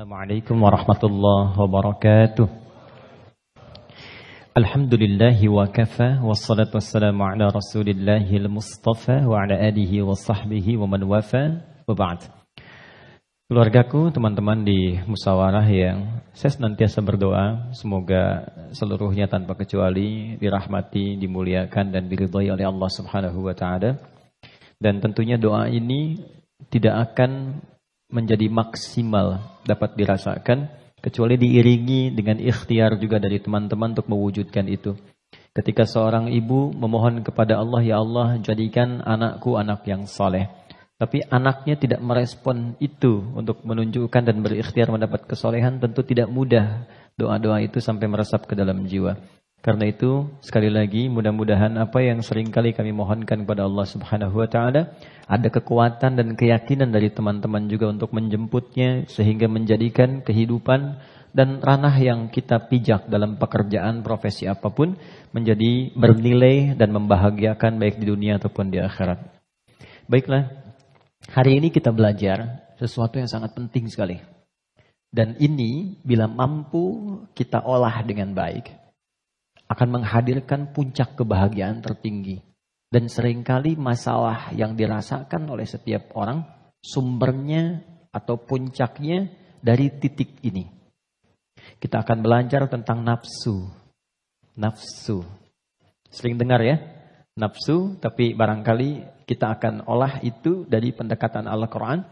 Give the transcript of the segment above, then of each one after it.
Assalamualaikum warahmatullahi wabarakatuh. Alhamdulillahi wa kafa wassalatu wassalamu ala Rasulillahil Mustafa wa ala alihi wa sahbihi wa man wafa wa ba'd. Keluargaku, teman-teman di musyawarah yang saya senantiasa berdoa semoga seluruhnya tanpa kecuali dirahmati, dimuliakan dan diridhai oleh Allah Subhanahu wa taala. Dan tentunya doa ini tidak akan menjadi maksimal dapat dirasakan kecuali diiringi dengan ikhtiar juga dari teman-teman untuk mewujudkan itu. Ketika seorang ibu memohon kepada Allah, ya Allah jadikan anakku anak yang saleh. Tapi anaknya tidak merespon itu untuk menunjukkan dan berikhtiar mendapat kesolehan tentu tidak mudah doa-doa itu sampai meresap ke dalam jiwa. Karena itu sekali lagi mudah-mudahan apa yang sering kali kami mohonkan kepada Allah Subhanahu wa taala ada kekuatan dan keyakinan dari teman-teman juga untuk menjemputnya sehingga menjadikan kehidupan dan ranah yang kita pijak dalam pekerjaan profesi apa pun menjadi bernilai dan membahagiakan baik di dunia ataupun di akhirat. Baiklah, hari ini kita belajar sesuatu yang sangat penting sekali. Dan ini bila mampu kita olah dengan baik, akan menghadirkan puncak kebahagiaan tertinggi. Dan sering kali masalah yang dirasakan oleh setiap orang sumbernya atau puncaknya dari titik ini. Kita akan belajar tentang nafsu. Nafsu. Sering dengar ya? Nafsu, tapi barangkali kita akan olah itu dari pendekatan Al-Quran.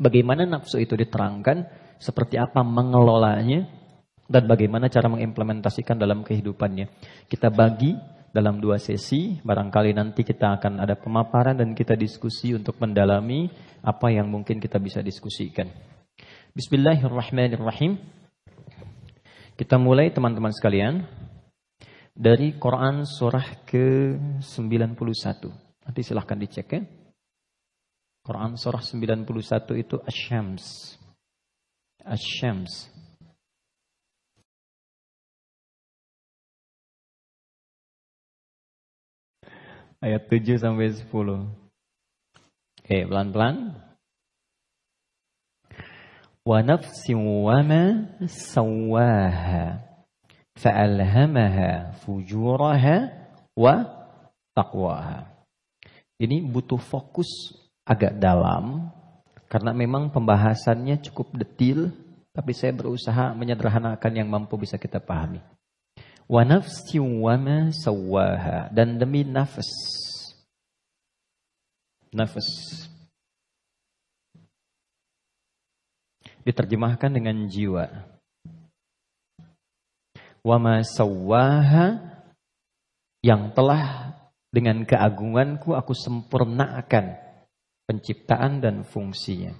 Bagaimana nafsu itu diterangkan, seperti apa mengelolanya, dan bagaimana cara mengimplementasikan dalam kehidupannya. Kita bagi dalam dua sesi, barangkali nanti kita akan ada pemaparan dan kita diskusi untuk mendalami apa yang mungkin kita bisa diskusikan. Bismillahirrahmanirrahim. Kita mulai teman-teman sekalian dari Quran surah ke-91. Nanti silahkan dicek ya. Quran surah 91 itu Asyams. Asyams. Ayat 7 sampai 10. Oke, pelan-pelan. Wa nafsin wa ma sawaha fa'alhamaha fujuraha wa taqwaha. Ini butuh fokus agak dalam karena memang pembahasannya cukup detil tapi saya berusaha menyederhanakan yang mampu bisa kita pahami. Wa nafsi wa ma sawaha. Dan demi nafas. Nafas. Diterjemahkan dengan jiwa. Wa ma sawaha. Yang telah dengan keagunganku aku sempurnakan penciptaan dan fungsinya.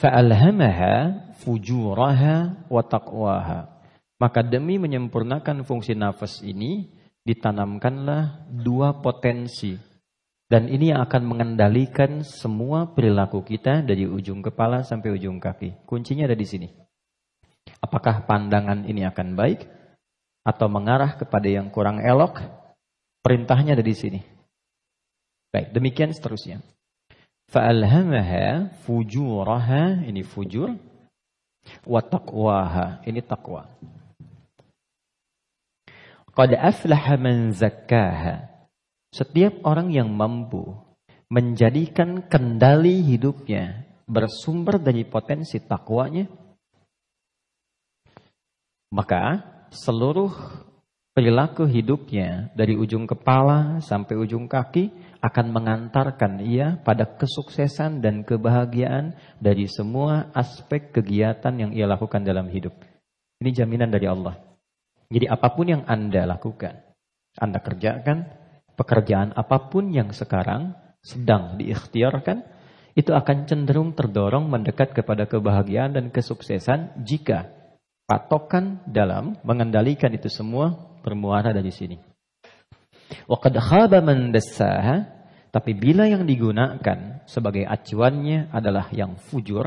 Fa'alhamaha fujuraha wa taqwaha. Maka demi menyempurnakan fungsi nafas ini, ditanamkanlah dua potensi. Dan ini yang akan mengendalikan semua perilaku kita dari ujung kepala sampai ujung kaki. Kuncinya ada di sini. Apakah pandangan ini akan baik atau mengarah kepada yang kurang elok? Perintahnya ada di sini. Baik, demikian seterusnya. Fa'alhamaha fujuraha, ini fujur, wa taqwaha, ini taqwa. Qad aflaha man zakkaha. Setiap orang yang mampu menjadikan kendali hidupnya bersumber dari potensi takwanya, maka seluruh perilaku hidupnya dari ujung kepala sampai ujung kaki akan mengantarkan ia pada kesuksesan dan kebahagiaan dari semua aspek kegiatan yang ia lakukan dalam hidup. Ini jaminan dari Allah. Jadi apa pun yang Anda lakukan, Anda kerjakan, pekerjaan apa pun yang sekarang sedang diikhtiarkan, itu akan cenderung terdorong mendekat kepada kebahagiaan dan kesuksesan jika patokan dalam mengendalikan itu semua bermuara dari sini. Waqad khaba man tapi bila yang digunakan sebagai acuannya adalah yang fujur,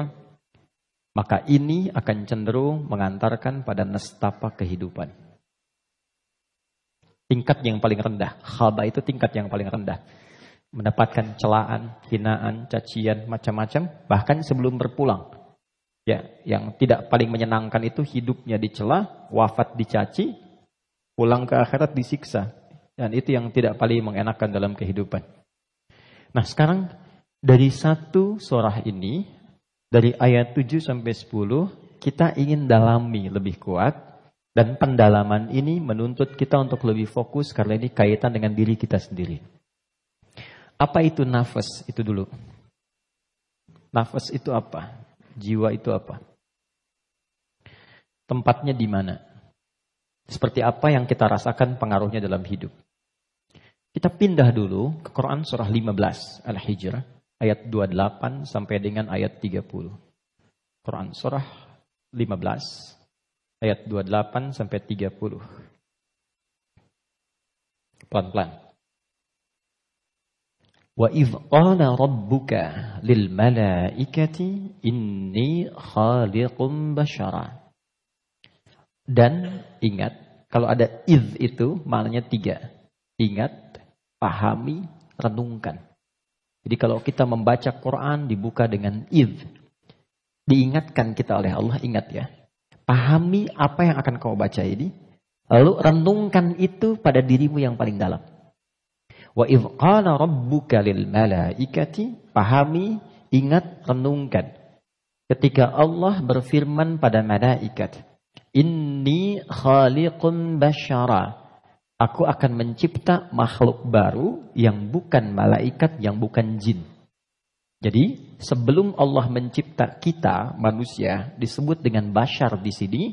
maka ini akan cenderung mengantarkan pada nestapa kehidupan. Tingkat yang paling rendah. Khaba itu tingkat yang paling rendah. Mendapatkan celaan, hinaan, cacian, macam-macam. Bahkan sebelum berpulang. Ya, yang tidak paling menyenangkan itu hidupnya dicela, wafat dicaci, pulang ke akhirat disiksa. Dan itu yang tidak paling mengenakan dalam kehidupan. Nah, sekarang dari satu surah ini, dari ayat 7 sampai 10, kita ingin dalami lebih kuat dan pendalaman ini menuntut kita untuk lebih fokus karena ini kaitan dengan diri kita sendiri. Apa itu nafas? Itu dulu. Nafas itu apa? Jiwa itu apa? Tempatnya di mana? Seperti apa yang kita rasakan pengaruhnya dalam hidup. Kita pindah dulu ke Quran surah 15 Al-Hijr ayat 28 sampai dengan ayat 30. Quran surah 15 ayat 28 sampai 30. Pelan-pelan. Wa idh qala rabbuka lil malaikati inni khaliqum bashara. Dan ingat, kalau ada idh itu maknanya tiga. Ingat, pahami, renungkan. Jadi kalau kita membaca Quran dibuka dengan idh. Diingatkan kita oleh Allah, ingat ya. Pahami apa yang akan kau baca ini. Lalu renungkan itu pada dirimu yang paling dalam. Wa qala rabbuka lil malaikati, pahami, ingat, renungkan. Ketika Allah berfirman pada malaikat, "Inni khaliqun basyara." Aku akan mencipta makhluk baru yang bukan malaikat, yang bukan jin. Jadi, sebelum Allah mencipta kita, manusia, disebut dengan bashar di sini,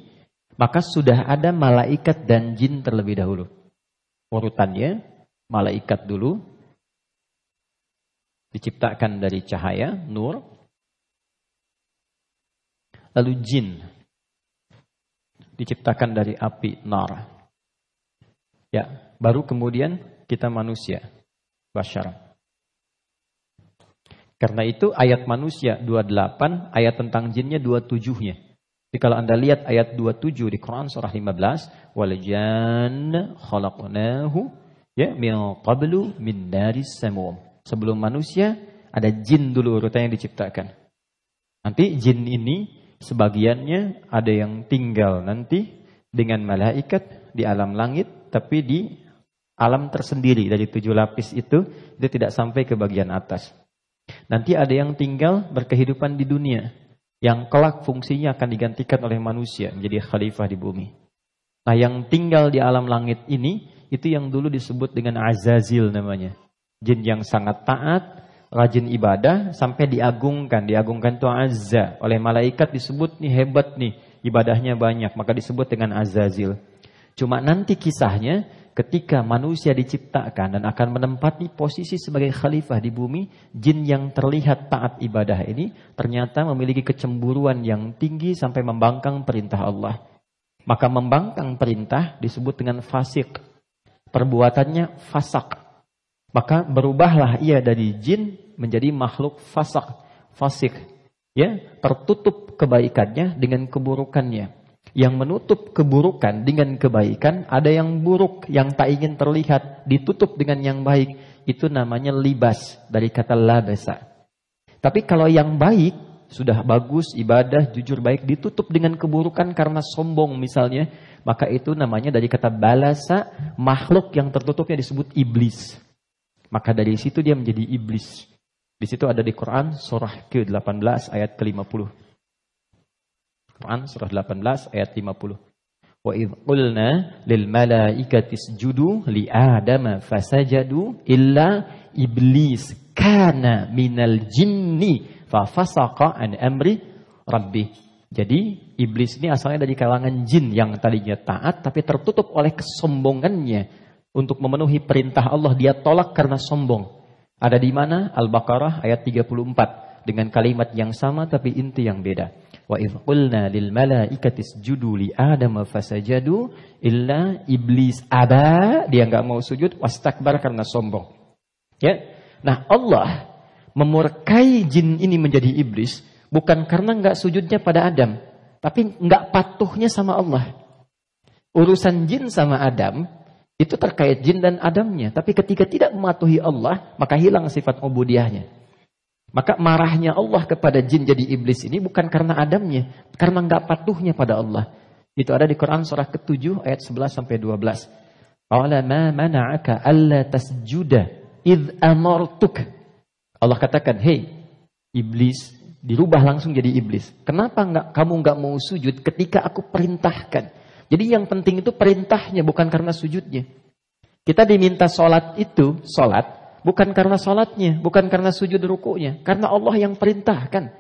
maka sudah ada malaikat dan jin terlebih dahulu. Urutannya, malaikat dulu diciptakan dari cahaya, nur. Lalu jin diciptakan dari api, nar. Ya, baru kemudian kita manusia, bashar. Karena itu ayat manusia 28, ayat tentang jinnya 27-nya. Jadi kalau Anda lihat ayat 27 di Quran surah 15, wal jan khalaqnahu Ya, min qablu min naris samum. Sebelum manusia ada jin dulu urutannya diciptakan. Nanti jin ini sebagiannya ada yang tinggal nanti dengan malaikat di alam langit tapi di alam tersendiri dari tujuh lapis itu dia tidak sampai ke bagian atas. Nanti ada yang tinggal berkehidupan di dunia yang kelak fungsinya akan digantikan oleh manusia menjadi khalifah di bumi. Nah, yang tinggal di alam langit ini itu yang dulu disebut dengan Azazil namanya. Jin yang sangat taat, rajin ibadah sampai diagungkan. Diagungkan itu Azza. Oleh malaikat disebut nih hebat nih, ibadahnya banyak, maka disebut dengan Azazil. Cuma nanti kisahnya ketika manusia diciptakan dan akan menempati posisi sebagai khalifah di bumi, jin yang terlihat taat ibadah ini ternyata memiliki kecemburuan yang tinggi sampai membangkang perintah Allah. Maka membangkang perintah disebut dengan fasik perbuatannya fasak. Maka berubahlah ia dari jin menjadi makhluk fasak, fasik. Ya, tertutup kebaikannya dengan keburukannya. Yang menutup keburukan dengan kebaikan, ada yang buruk yang tak ingin terlihat, ditutup dengan yang baik. Itu namanya libas dari kata labasa. Tapi kalau yang baik, sudah bagus, ibadah, jujur baik, ditutup dengan keburukan karena sombong misalnya, maka itu namanya dari kata balasa, makhluk yang tertutupnya disebut iblis. Maka dari situ dia menjadi iblis. Di situ ada di Quran surah ke-18 ayat ke-50. Quran surah 18 ayat 50. Wa idh qulna lil malaikati isjudu li adama fasajadu illa iblis kana minal jinni fa fasaqa an amri rabbi. Jadi iblis ini asalnya dari kalangan jin yang tadinya taat tapi tertutup oleh kesombongannya untuk memenuhi perintah Allah dia tolak karena sombong. Ada di mana? Al-Baqarah ayat 34 dengan kalimat yang sama tapi inti yang beda. Wa idh qulna lil malaikati isjudu li Adam fasajadu illa iblis aba dia nggak mau sujud wastakbar karena sombong. Ya. Nah, Allah memurkai jin ini menjadi iblis Bukan karena nggak sujudnya pada Adam, tapi nggak patuhnya sama Allah. Urusan jin sama Adam itu terkait jin dan Adamnya. Tapi ketika tidak mematuhi Allah, maka hilang sifat ubudiahnya. Maka marahnya Allah kepada jin jadi iblis ini bukan karena Adamnya, karena nggak patuhnya pada Allah. Itu ada di Quran surah ke-7 ayat 11 sampai 12. Qala ma mana'aka alla tasjuda id amartuk. Allah katakan, "Hei iblis, dirubah langsung jadi iblis. Kenapa nggak kamu nggak mau sujud ketika aku perintahkan?" Jadi yang penting itu perintahnya bukan karena sujudnya. Kita diminta sholat itu, sholat Bukan karena sholatnya, bukan karena sujud rukunya. Karena Allah yang perintahkan.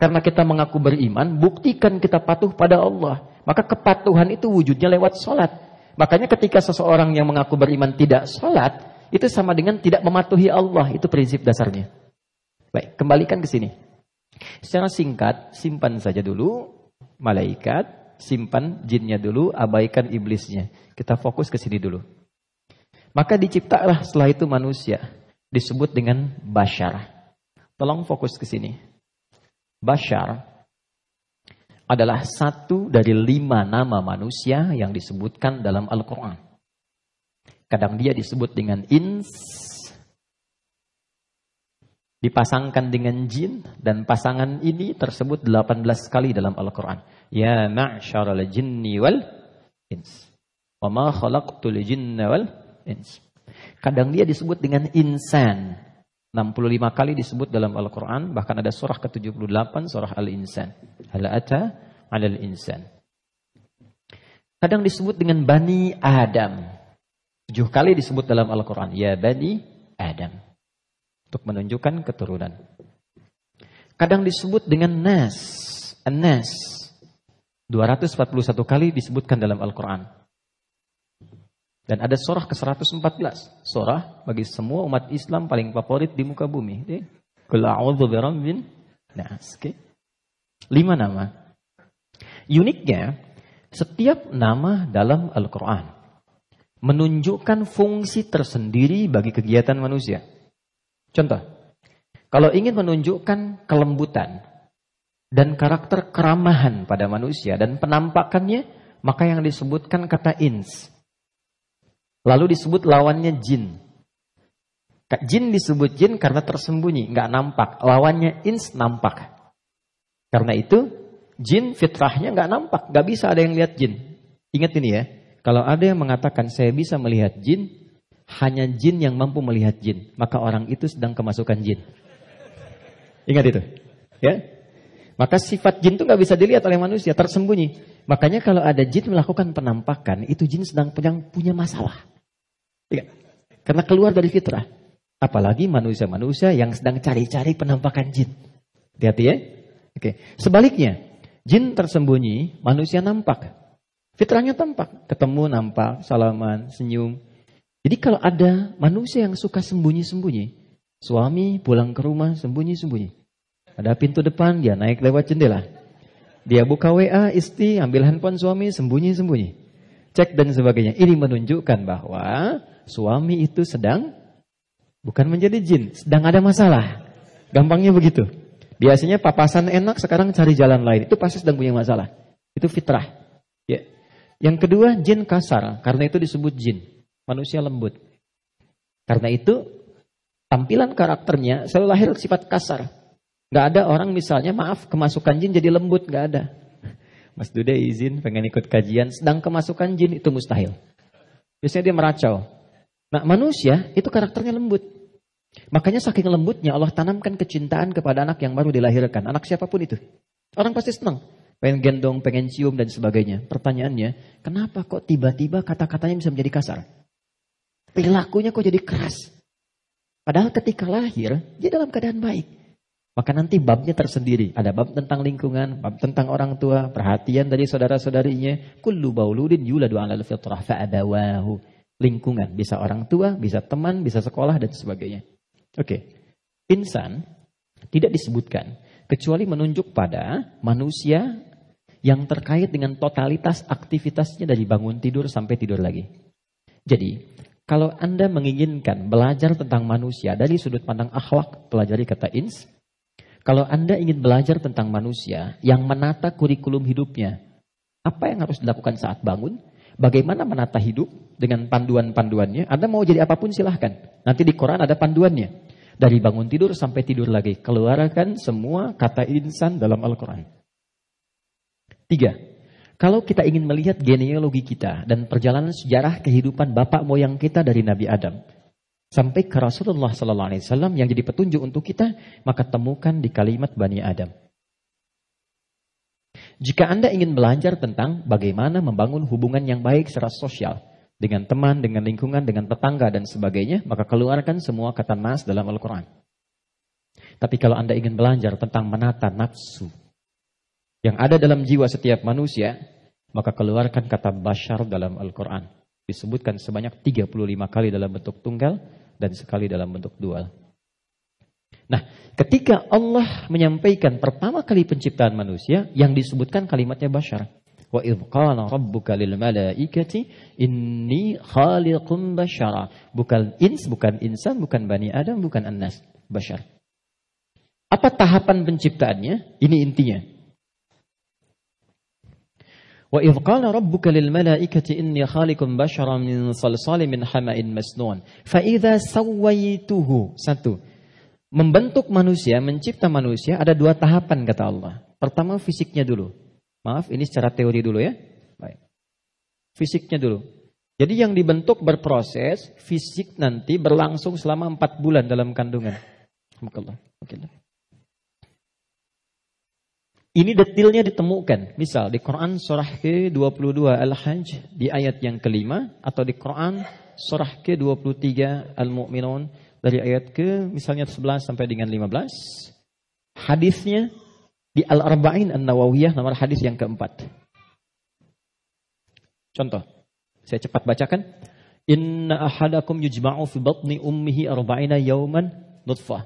Karena kita mengaku beriman, buktikan kita patuh pada Allah. Maka kepatuhan itu wujudnya lewat sholat. Makanya ketika seseorang yang mengaku beriman tidak sholat, itu sama dengan tidak mematuhi Allah. Itu prinsip dasarnya. Baik, kembalikan ke sini. Secara singkat, simpan saja dulu malaikat, simpan jinnya dulu, abaikan iblisnya. Kita fokus ke sini dulu. Maka diciptalah setelah itu manusia. Disebut dengan Bashar. Tolong fokus ke sini. Bashar adalah satu dari lima nama manusia yang disebutkan dalam Al-Quran. Kadang dia disebut dengan ins, dipasangkan dengan jin, dan pasangan ini tersebut 18 kali dalam Al-Quran. Ya ma'syaral jinni wal ins. Wa ma khalaqtul jinna wal ins. Kadang dia disebut dengan insan. 65 kali disebut dalam Al-Quran. Bahkan ada surah ke-78, surah Al-Insan. Hal ata alal insan. Kadang disebut dengan Bani Adam. Tujuh kali disebut dalam Al-Quran. Ya Bani Adam. Untuk menunjukkan keturunan. Kadang disebut dengan Nas. An-Nas. 241 kali disebutkan dalam Al-Quran. Dan ada surah ke-114. Surah bagi semua umat Islam paling favorit di muka bumi. Qul a'udzu birabbin nas. Lima nama. Uniknya, setiap nama dalam Al-Quran menunjukkan fungsi tersendiri bagi kegiatan manusia. Contoh, kalau ingin menunjukkan kelembutan dan karakter keramahan pada manusia dan penampakannya, maka yang disebutkan kata ins. Lalu disebut lawannya jin. Jin disebut jin karena tersembunyi, nggak nampak. Lawannya ins nampak. Karena itu jin fitrahnya nggak nampak, nggak bisa ada yang lihat jin. Ingat ini ya, kalau ada yang mengatakan saya bisa melihat jin, hanya jin yang mampu melihat jin, maka orang itu sedang kemasukan jin. Ingat itu, ya. Maka sifat jin itu nggak bisa dilihat oleh manusia, tersembunyi. Makanya kalau ada jin melakukan penampakan, itu jin sedang punya, punya masalah. Ya. Karena keluar dari fitrah. Apalagi manusia-manusia yang sedang cari-cari penampakan jin. Hati-hati ya. Oke. Sebaliknya, jin tersembunyi, manusia nampak. Fitrahnya tampak. Ketemu nampak, salaman, senyum. Jadi kalau ada manusia yang suka sembunyi-sembunyi, suami pulang ke rumah sembunyi-sembunyi. Ada pintu depan, dia naik lewat jendela. Dia buka WA, istri, ambil handphone suami, sembunyi-sembunyi. Cek dan sebagainya. Ini menunjukkan bahwa suami itu sedang bukan menjadi jin, sedang ada masalah. Gampangnya begitu. Biasanya papasan enak, sekarang cari jalan lain. Itu pasti sedang punya masalah. Itu fitrah. Ya. Yang kedua, jin kasar. Karena itu disebut jin. Manusia lembut. Karena itu, tampilan karakternya selalu lahir sifat kasar. Gak ada orang misalnya maaf kemasukan jin jadi lembut gak ada. Mas Dude izin pengen ikut kajian sedang kemasukan jin itu mustahil. Biasanya dia meracau. Nah manusia itu karakternya lembut. Makanya saking lembutnya Allah tanamkan kecintaan kepada anak yang baru dilahirkan. Anak siapa pun itu. Orang pasti senang. Pengen gendong, pengen cium dan sebagainya. Pertanyaannya, kenapa kok tiba-tiba kata-katanya bisa menjadi kasar? Perilakunya kok jadi keras? Padahal ketika lahir, dia dalam keadaan baik. Maka nanti babnya tersendiri. Ada bab tentang lingkungan, bab tentang orang tua, perhatian dari saudara-saudarinya. Kullu bauludin yuladu alal fitrah fa'adawahu. Lingkungan, bisa orang tua, bisa teman, bisa sekolah, dan sebagainya. Oke. Okay. Insan tidak disebutkan. Kecuali menunjuk pada manusia yang terkait dengan totalitas aktivitasnya dari bangun tidur sampai tidur lagi. Jadi, kalau Anda menginginkan belajar tentang manusia dari sudut pandang akhlak, pelajari kata ins, kalau Anda ingin belajar tentang manusia yang menata kurikulum hidupnya, apa yang harus dilakukan saat bangun? Bagaimana menata hidup dengan panduan-panduannya? Anda mau jadi apa pun silahkan. Nanti di Quran ada panduannya. Dari bangun tidur sampai tidur lagi. Keluarkan semua kata insan dalam Al-Quran. Tiga. Kalau kita ingin melihat genealogi kita dan perjalanan sejarah kehidupan bapak moyang kita dari Nabi Adam sampai ke Rasulullah Sallallahu Alaihi Wasallam yang jadi petunjuk untuk kita, maka temukan di kalimat Bani Adam. Jika Anda ingin belajar tentang bagaimana membangun hubungan yang baik secara sosial dengan teman, dengan lingkungan, dengan tetangga dan sebagainya, maka keluarkan semua kata nas dalam Al-Quran. Tapi kalau Anda ingin belajar tentang menata nafsu yang ada dalam jiwa setiap manusia, maka keluarkan kata bashar dalam Al-Quran. Disebutkan sebanyak 35 kali dalam bentuk tunggal dan sekali dalam bentuk dual. Nah, ketika Allah menyampaikan pertama kali penciptaan manusia, yang disebutkan kalimatnya bashar. Wa idh qala rabbuka lil malaikati inni khaliqun bashara. Bukan ins, bukan insan, bukan bani Adam, bukan annas, bashar. Apa tahapan penciptaannya? Ini intinya. Wa idh qala rabbuka lil malaikati inni khaliqun bashara min salsalin min hama'in masnun. Satu membentuk manusia, mencipta manusia ada dua tahapan kata Allah. Pertama fisiknya dulu. Maaf, ini secara teori dulu ya. Baik. Fisiknya dulu. Jadi yang dibentuk berproses, fisik nanti berlangsung selama empat bulan dalam kandungan. Ini detailnya ditemukan. Misal di Quran surah ke-22 Al-Hajj di ayat yang kelima atau di Quran surah ke-23 Al-Mu'minun dari ayat ke misalnya 11 sampai dengan 15. Hadisnya di Al-Arba'in An-Nawawiyah nomor hadis yang keempat. Contoh, saya cepat bacakan. Inna ahadakum yujma'u fi batni ummihi arba'ina yauman nutfah.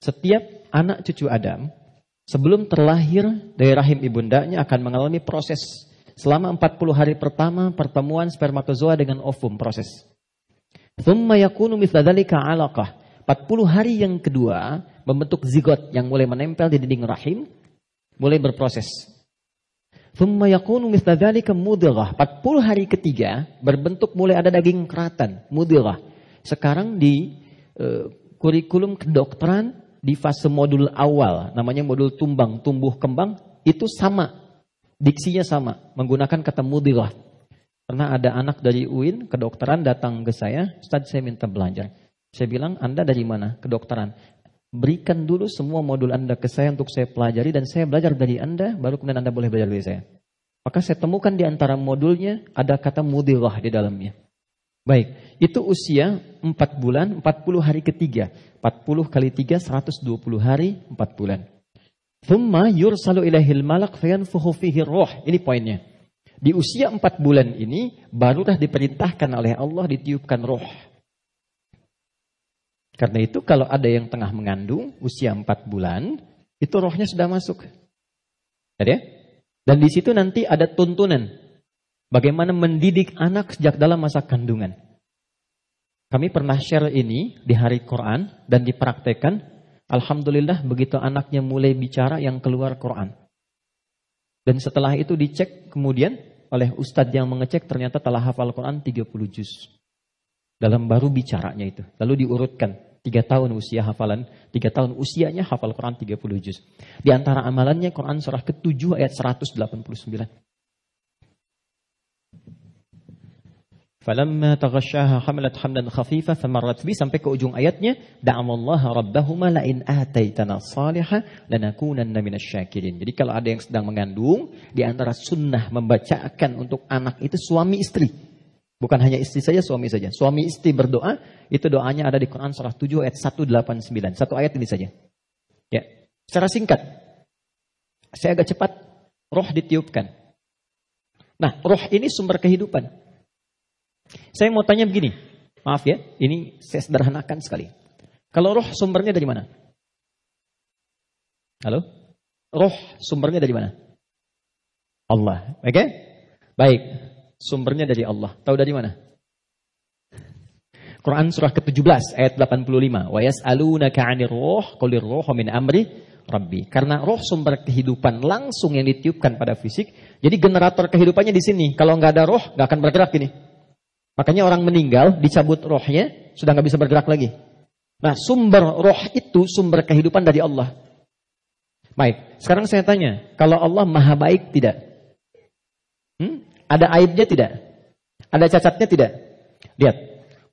Setiap anak cucu Adam sebelum terlahir dari rahim ibundanya akan mengalami proses selama 40 hari pertama pertemuan spermatozoa dengan ovum proses. Thumma yakunu mithla dhalika alaqah. 40 hari yang kedua membentuk zigot yang mulai menempel di dinding rahim, mulai berproses. Thumma yakunu mithla dhalika mudghah. 40 hari ketiga berbentuk mulai ada daging keratan, mudghah. Sekarang di uh, kurikulum kedokteran di fase modul awal, namanya modul tumbang, tumbuh kembang, itu sama. Diksinya sama, menggunakan kata mudghah. Pernah ada anak dari UIN kedokteran datang ke saya, Ustaz saya minta belajar. Saya bilang, Anda dari mana? Kedokteran. Berikan dulu semua modul Anda ke saya untuk saya pelajari dan saya belajar dari Anda, baru kemudian Anda boleh belajar dari saya. Maka saya temukan di antara modulnya ada kata mudirah di dalamnya. Baik, itu usia 4 bulan, 40 hari ketiga. 40 kali 3, 120 hari, 4 bulan. Thumma yursalu ilahil malak fayanfuhu fihi roh. Ini poinnya. Di usia empat bulan ini barulah diperintahkan oleh Allah ditiupkan roh. Karena itu kalau ada yang tengah mengandung usia empat bulan, itu rohnya sudah masuk. Ya? Dan di situ nanti ada tuntunan. Bagaimana mendidik anak sejak dalam masa kandungan. Kami pernah share ini di hari Quran dan dipraktekkan. Alhamdulillah begitu anaknya mulai bicara yang keluar Quran. Dan setelah itu dicek kemudian oleh ustadz yang mengecek ternyata telah hafal Quran 30 juz. Dalam baru bicaranya itu. Lalu diurutkan. Tiga tahun usia hafalan, tiga tahun usianya hafal Quran 30 juz. Di antara amalannya Quran surah ke-7 ayat 189. Falamma taghasyaha hamalat hamdan khafifa famarrat bi sampai ke ujung ayatnya da'amallaha rabbahuma la in ataitana salihah lanakunanna minasyakirin. Jadi kalau ada yang sedang mengandung di antara sunnah membacakan untuk anak itu suami istri. Bukan hanya istri saja, suami saja. Suami istri berdoa, itu doanya ada di Quran surah 7 ayat 189. Satu ayat ini saja. Ya, secara singkat. Saya agak cepat. Roh ditiupkan. Nah, roh ini sumber kehidupan. Saya mau tanya begini, maaf ya, ini saya sederhanakan sekali. Kalau roh sumbernya dari mana? Halo? Roh sumbernya dari mana? Allah. Oke? Okay? Baik. Sumbernya dari Allah. Tahu dari mana? Quran surah ke-17 ayat 85. Wa yas'alunaka 'anir ruh qulir ruhu min amri rabbi. Karena roh sumber kehidupan langsung yang ditiupkan pada fisik. Jadi generator kehidupannya di sini. Kalau nggak ada roh, nggak akan bergerak ini. Makanya orang meninggal, dicabut rohnya, sudah nggak bisa bergerak lagi. Nah, sumber roh itu sumber kehidupan dari Allah. Baik, sekarang saya tanya, kalau Allah maha baik tidak? Hmm? Ada aibnya tidak? Ada cacatnya tidak? Lihat,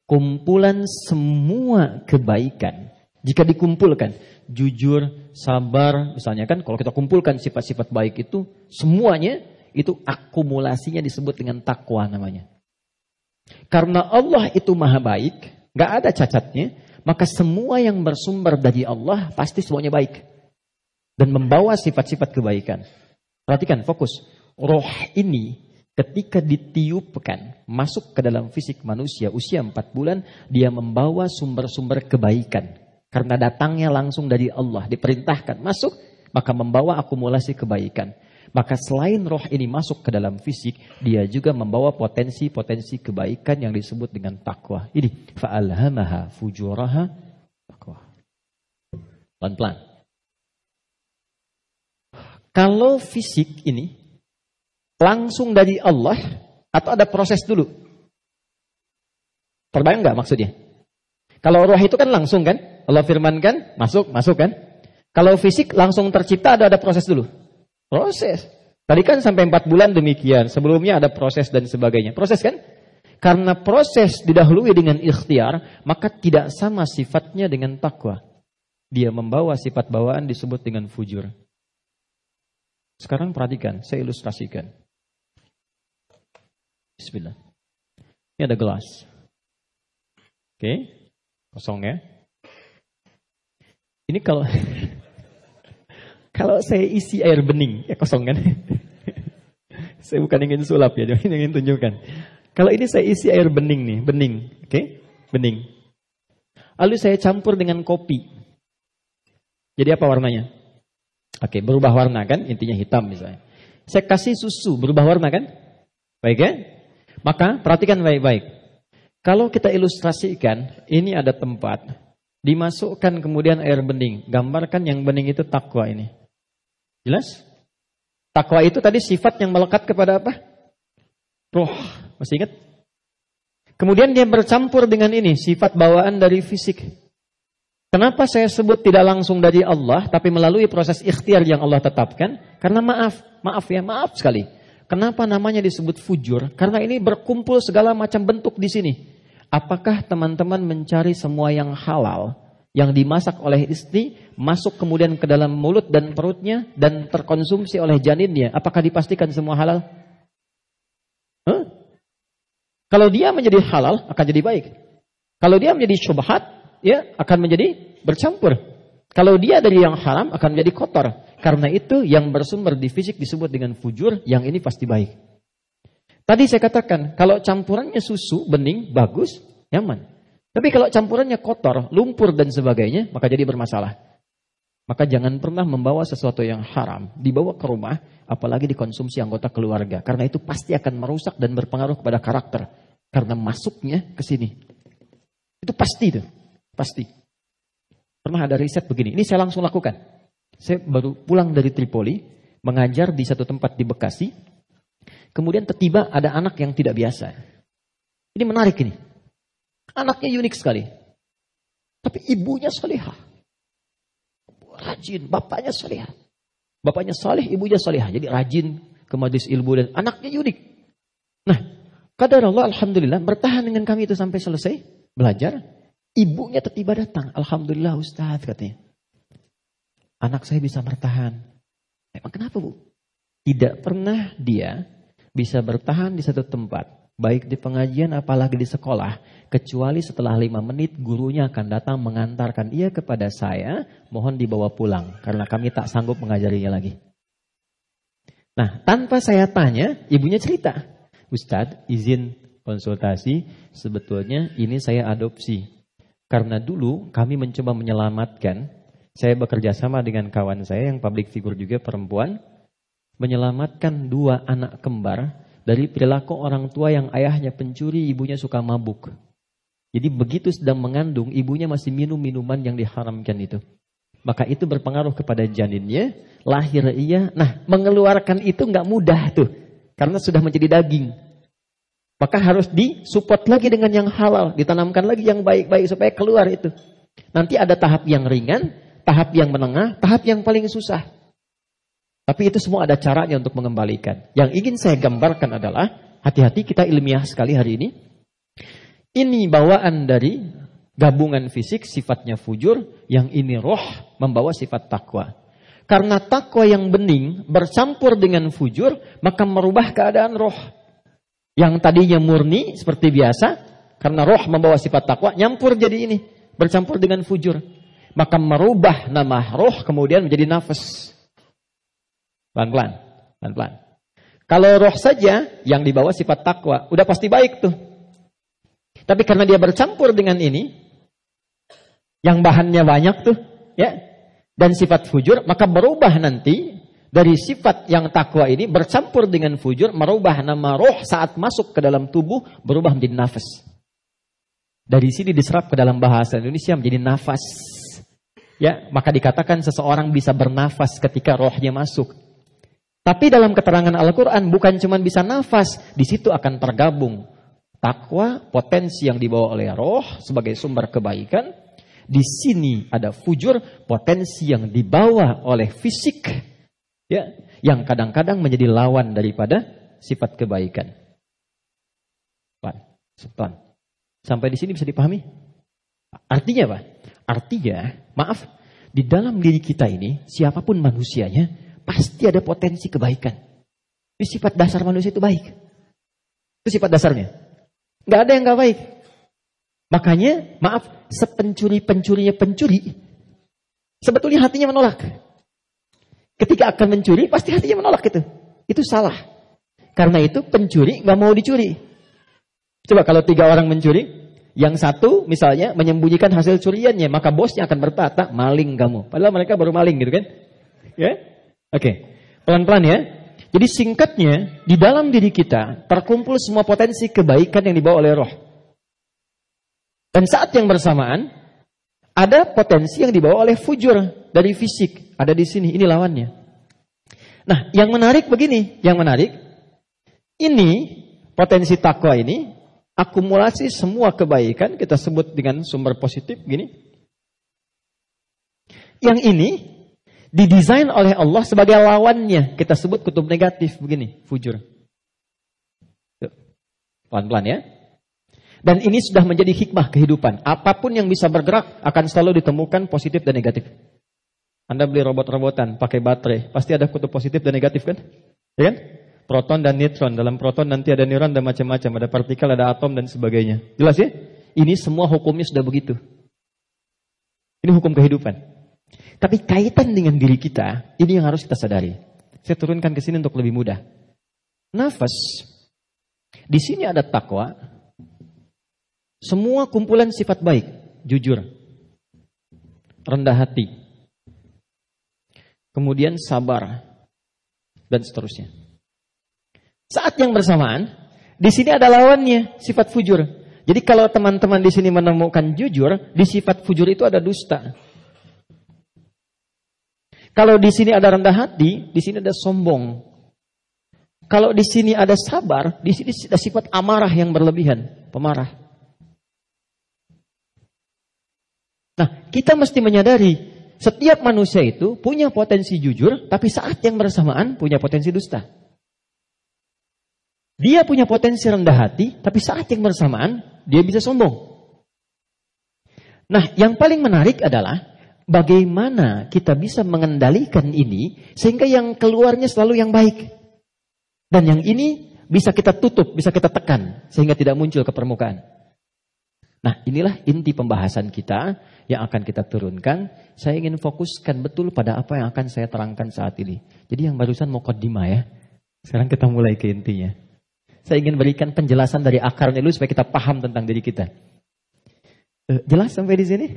kumpulan semua kebaikan, jika dikumpulkan, jujur, sabar, misalnya kan kalau kita kumpulkan sifat-sifat baik itu, semuanya itu akumulasinya disebut dengan takwa namanya. Karena Allah itu maha baik, gak ada cacatnya, maka semua yang bersumber dari Allah pasti semuanya baik. Dan membawa sifat-sifat kebaikan. Perhatikan, fokus. Roh ini ketika ditiupkan masuk ke dalam fisik manusia usia 4 bulan, dia membawa sumber-sumber kebaikan. Karena datangnya langsung dari Allah, diperintahkan masuk, maka membawa akumulasi kebaikan. Maka selain roh ini masuk ke dalam fisik, dia juga membawa potensi-potensi kebaikan yang disebut dengan takwa. Ini fa'alhamaha fujuraha takwa. Pelan-pelan. Kalau fisik ini langsung dari Allah atau ada proses dulu? Terbayang nggak maksudnya? Kalau roh itu kan langsung kan? Allah firmankan, masuk, masuk kan? Kalau fisik langsung tercipta ada ada proses dulu. Proses. Tadi kan sampai empat bulan demikian. Sebelumnya ada proses dan sebagainya. Proses kan? Karena proses didahului dengan ikhtiar, maka tidak sama sifatnya dengan takwa. Dia membawa sifat bawaan disebut dengan fujur. Sekarang perhatikan, saya ilustrasikan. Bismillah. Ini ada gelas. Oke, kosong ya. Ini kalau Kalau saya isi air bening, ya kosong kan? saya bukan ingin sulap ya, cuma ingin tunjukkan. Kalau ini saya isi air bening nih, bening, oke? Okay? Bening. Lalu saya campur dengan kopi. Jadi apa warnanya? Oke, okay, berubah warna kan? Intinya hitam misalnya. Saya kasih susu, berubah warna kan? Baik ya? Maka perhatikan baik-baik. Kalau kita ilustrasikan, ini ada tempat. Dimasukkan kemudian air bening. Gambarkan yang bening itu takwa ini. Jelas? Takwa itu tadi sifat yang melekat kepada apa? Roh. Masih ingat? Kemudian dia bercampur dengan ini, sifat bawaan dari fisik. Kenapa saya sebut tidak langsung dari Allah, tapi melalui proses ikhtiar yang Allah tetapkan? Karena maaf, maaf ya, maaf sekali. Kenapa namanya disebut fujur? Karena ini berkumpul segala macam bentuk di sini. Apakah teman-teman mencari semua yang halal? Yang dimasak oleh istri masuk kemudian ke dalam mulut dan perutnya dan terkonsumsi oleh janinnya, apakah dipastikan semua halal? Huh? Kalau dia menjadi halal akan jadi baik. Kalau dia menjadi syubhat, ya akan menjadi bercampur. Kalau dia dari yang haram akan menjadi kotor. Karena itu yang bersumber di fisik disebut dengan fujur, yang ini pasti baik. Tadi saya katakan, kalau campurannya susu, bening, bagus, nyaman. Tapi kalau campurannya kotor, lumpur dan sebagainya, maka jadi bermasalah. Maka jangan pernah membawa sesuatu yang haram dibawa ke rumah, apalagi dikonsumsi anggota keluarga. Karena itu pasti akan merusak dan berpengaruh kepada karakter. Karena masuknya ke sini. Itu pasti itu. Pasti. Pernah ada riset begini. Ini saya langsung lakukan. Saya baru pulang dari Tripoli, mengajar di satu tempat di Bekasi. Kemudian tiba ada anak yang tidak biasa. Ini menarik ini. Anaknya unik sekali. Tapi ibunya solehah. Rajin, bapaknya solehah. Bapaknya saleh, ibunya solehah. Jadi rajin ke majlis ilmu dan anaknya unik. Nah, kadar Allah Alhamdulillah bertahan dengan kami itu sampai selesai belajar. Ibunya tiba datang. Alhamdulillah Ustaz katanya. Anak saya bisa bertahan. Emang kenapa bu? Tidak pernah dia bisa bertahan di satu tempat baik di pengajian apalagi di sekolah, kecuali setelah lima menit gurunya akan datang mengantarkan ia kepada saya, mohon dibawa pulang, karena kami tak sanggup mengajarinya lagi. Nah, tanpa saya tanya, ibunya cerita, Ustadz izin konsultasi, sebetulnya ini saya adopsi. Karena dulu kami mencoba menyelamatkan, saya bekerja sama dengan kawan saya yang public figure juga perempuan, menyelamatkan dua anak kembar dari perilaku orang tua yang ayahnya pencuri, ibunya suka mabuk. Jadi begitu sedang mengandung, ibunya masih minum minuman yang diharamkan itu. Maka itu berpengaruh kepada janinnya, lahir ia. Nah, mengeluarkan itu nggak mudah tuh, karena sudah menjadi daging. Maka harus disupport lagi dengan yang halal, ditanamkan lagi yang baik-baik supaya keluar itu. Nanti ada tahap yang ringan, tahap yang menengah, tahap yang paling susah. Tapi itu semua ada caranya untuk mengembalikan. Yang ingin saya gambarkan adalah, hati-hati kita ilmiah sekali hari ini. Ini bawaan dari gabungan fisik sifatnya fujur, yang ini roh membawa sifat takwa. Karena takwa yang bening bercampur dengan fujur, maka merubah keadaan roh. Yang tadinya murni seperti biasa, karena roh membawa sifat takwa, nyampur jadi ini, bercampur dengan fujur. Maka merubah nama roh kemudian menjadi nafas. Pelan-pelan, pelan-pelan. Kalau roh saja yang dibawa sifat takwa, udah pasti baik tuh. Tapi karena dia bercampur dengan ini, yang bahannya banyak tuh, ya, dan sifat fujur, maka berubah nanti dari sifat yang takwa ini bercampur dengan fujur, merubah nama roh saat masuk ke dalam tubuh, berubah menjadi nafas. Dari sini diserap ke dalam bahasa Indonesia menjadi nafas. Ya, maka dikatakan seseorang bisa bernafas ketika rohnya masuk. Tapi dalam keterangan Al-Quran bukan cuma bisa nafas, di situ akan tergabung takwa, potensi yang dibawa oleh roh sebagai sumber kebaikan. Di sini ada fujur, potensi yang dibawa oleh fisik, ya, yang kadang-kadang menjadi lawan daripada sifat kebaikan. Pelan, pelan. Sampai di sini bisa dipahami? Artinya apa? Artinya, maaf, di dalam diri kita ini, siapa pun manusianya, Pasti ada potensi kebaikan. Ini sifat dasar manusia itu baik. Itu sifat dasarnya. Gak ada yang gak baik. Makanya, maaf, sepencuri-pencurinya pencuri, sebetulnya hatinya menolak. Ketika akan mencuri, pasti hatinya menolak itu. Itu salah. Karena itu pencuri gak mau dicuri. Coba kalau tiga orang mencuri, yang satu misalnya menyembunyikan hasil curiannya, maka bosnya akan berkata, maling kamu. Padahal mereka baru maling gitu kan. Ya, Oke, pelan-pelan ya. Jadi singkatnya, di dalam diri kita terkumpul semua potensi kebaikan yang dibawa oleh roh. Dan saat yang bersamaan, ada potensi yang dibawa oleh fujur dari fisik. Ada di sini, ini lawannya. Nah, yang menarik begini, yang menarik, ini potensi takwa ini, akumulasi semua kebaikan, kita sebut dengan sumber positif, gini. Yang ini didesain oleh Allah sebagai lawannya. Kita sebut kutub negatif begini, fujur. Pelan-pelan ya. Dan ini sudah menjadi hikmah kehidupan. Apa pun yang bisa bergerak akan selalu ditemukan positif dan negatif. Anda beli robot-robotan pakai baterai, pasti ada kutub positif dan negatif kan? Ya kan? Proton dan neutron. Dalam proton nanti ada neuron dan macam-macam, ada partikel, ada atom dan sebagainya. Jelas ya? Ini semua hukumnya sudah begitu. Ini hukum kehidupan. Tapi kaitan dengan diri kita, ini yang harus kita sadari. Saya turunkan ke sini untuk lebih mudah. Nafas. Di sini ada takwa. Semua kumpulan sifat baik, jujur. Rendah hati. Kemudian sabar dan seterusnya. Saat yang bersamaan, di sini ada lawannya, sifat fujur. Jadi kalau teman-teman di sini menemukan jujur, di sifat fujur itu ada dusta. Kalau di sini ada rendah hati, di sini ada sombong. Kalau di sini ada sabar, di sini ada sifat amarah yang berlebihan, pemarah. Nah, kita mesti menyadari setiap manusia itu punya potensi jujur, tapi saat yang bersamaan punya potensi dusta. Dia punya potensi rendah hati, tapi saat yang bersamaan dia bisa sombong. Nah, yang paling menarik adalah bagaimana kita bisa mengendalikan ini sehingga yang keluarnya selalu yang baik. Dan yang ini bisa kita tutup, bisa kita tekan sehingga tidak muncul ke permukaan. Nah, inilah inti pembahasan kita yang akan kita turunkan. Saya ingin fokuskan betul pada apa yang akan saya terangkan saat ini. Jadi yang barusan mau kodima ya. Sekarang kita mulai ke intinya. Saya ingin berikan penjelasan dari akarnya dulu supaya kita paham tentang diri kita. Uh, jelas sampai di sini?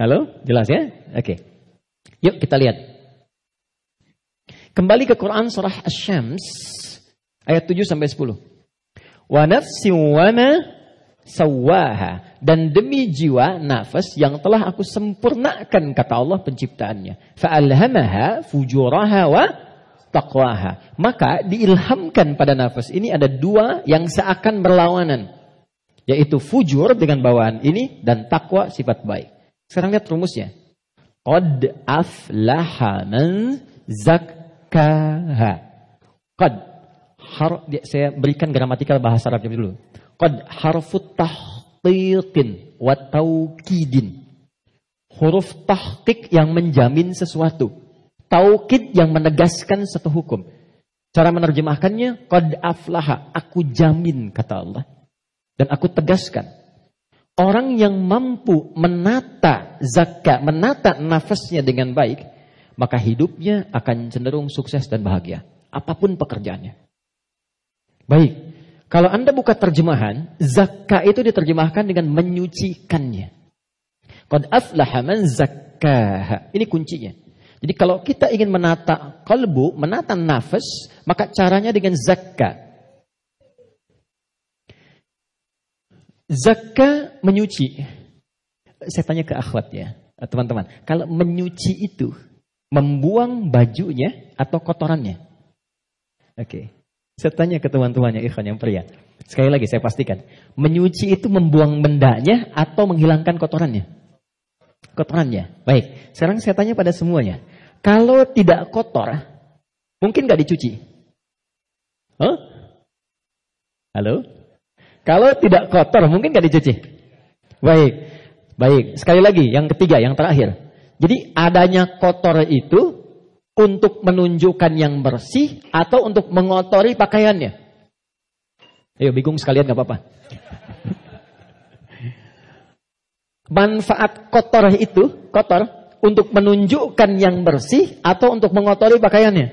Halo, jelas ya? Oke. Yuk kita lihat. Kembali ke Quran surah Asy-Syams ayat 7 sampai 10. Wa nafsin wa ma sawaha dan demi jiwa nafas yang telah aku sempurnakan kata Allah penciptaannya. Fa'alhamaha fujuraha wa taqwaha. Maka diilhamkan pada nafas ini ada dua yang seakan berlawanan. Yaitu fujur dengan bawaan ini dan takwa sifat baik. Sekarang lihat rumusnya. Qad aflaha man zakkaha. Qad. Har, saya berikan gramatikal bahasa Arabnya dulu. Qad harfut tahqiqin wa taukidin. Huruf tahqiq yang menjamin sesuatu. Taukid yang menegaskan satu hukum. Cara menerjemahkannya, Qad aflaha, aku jamin, kata Allah. Dan aku tegaskan. Orang yang mampu menata zakat, menata nafasnya dengan baik, maka hidupnya akan cenderung sukses dan bahagia. Apa pun pekerjaannya. Baik, kalau Anda buka terjemahan, zakat itu diterjemahkan dengan menyucikannya. Qad aflaha man zakkaha. Ini kuncinya. Jadi kalau kita ingin menata kalbu, menata nafas, maka caranya dengan zakat. Zakah menyuci. Saya tanya ke akhwat ya, teman-teman. Kalau menyuci itu membuang bajunya atau kotorannya? Oke. Okay. Saya tanya ke teman-temannya ikhwan yang pria. Sekali lagi saya pastikan. Menyuci itu membuang bendanya atau menghilangkan kotorannya? Kotorannya. Baik. Sekarang saya tanya pada semuanya. Kalau tidak kotor, mungkin nggak dicuci? Huh? Halo? Kalau tidak kotor, mungkin nggak dicuci. Baik, baik. Sekali lagi, yang ketiga, yang terakhir. Jadi adanya kotor itu untuk menunjukkan yang bersih atau untuk mengotori pakaiannya. Ayo bingung sekalian nggak apa-apa. Manfaat kotor itu, kotor, untuk menunjukkan yang bersih atau untuk mengotori pakaiannya?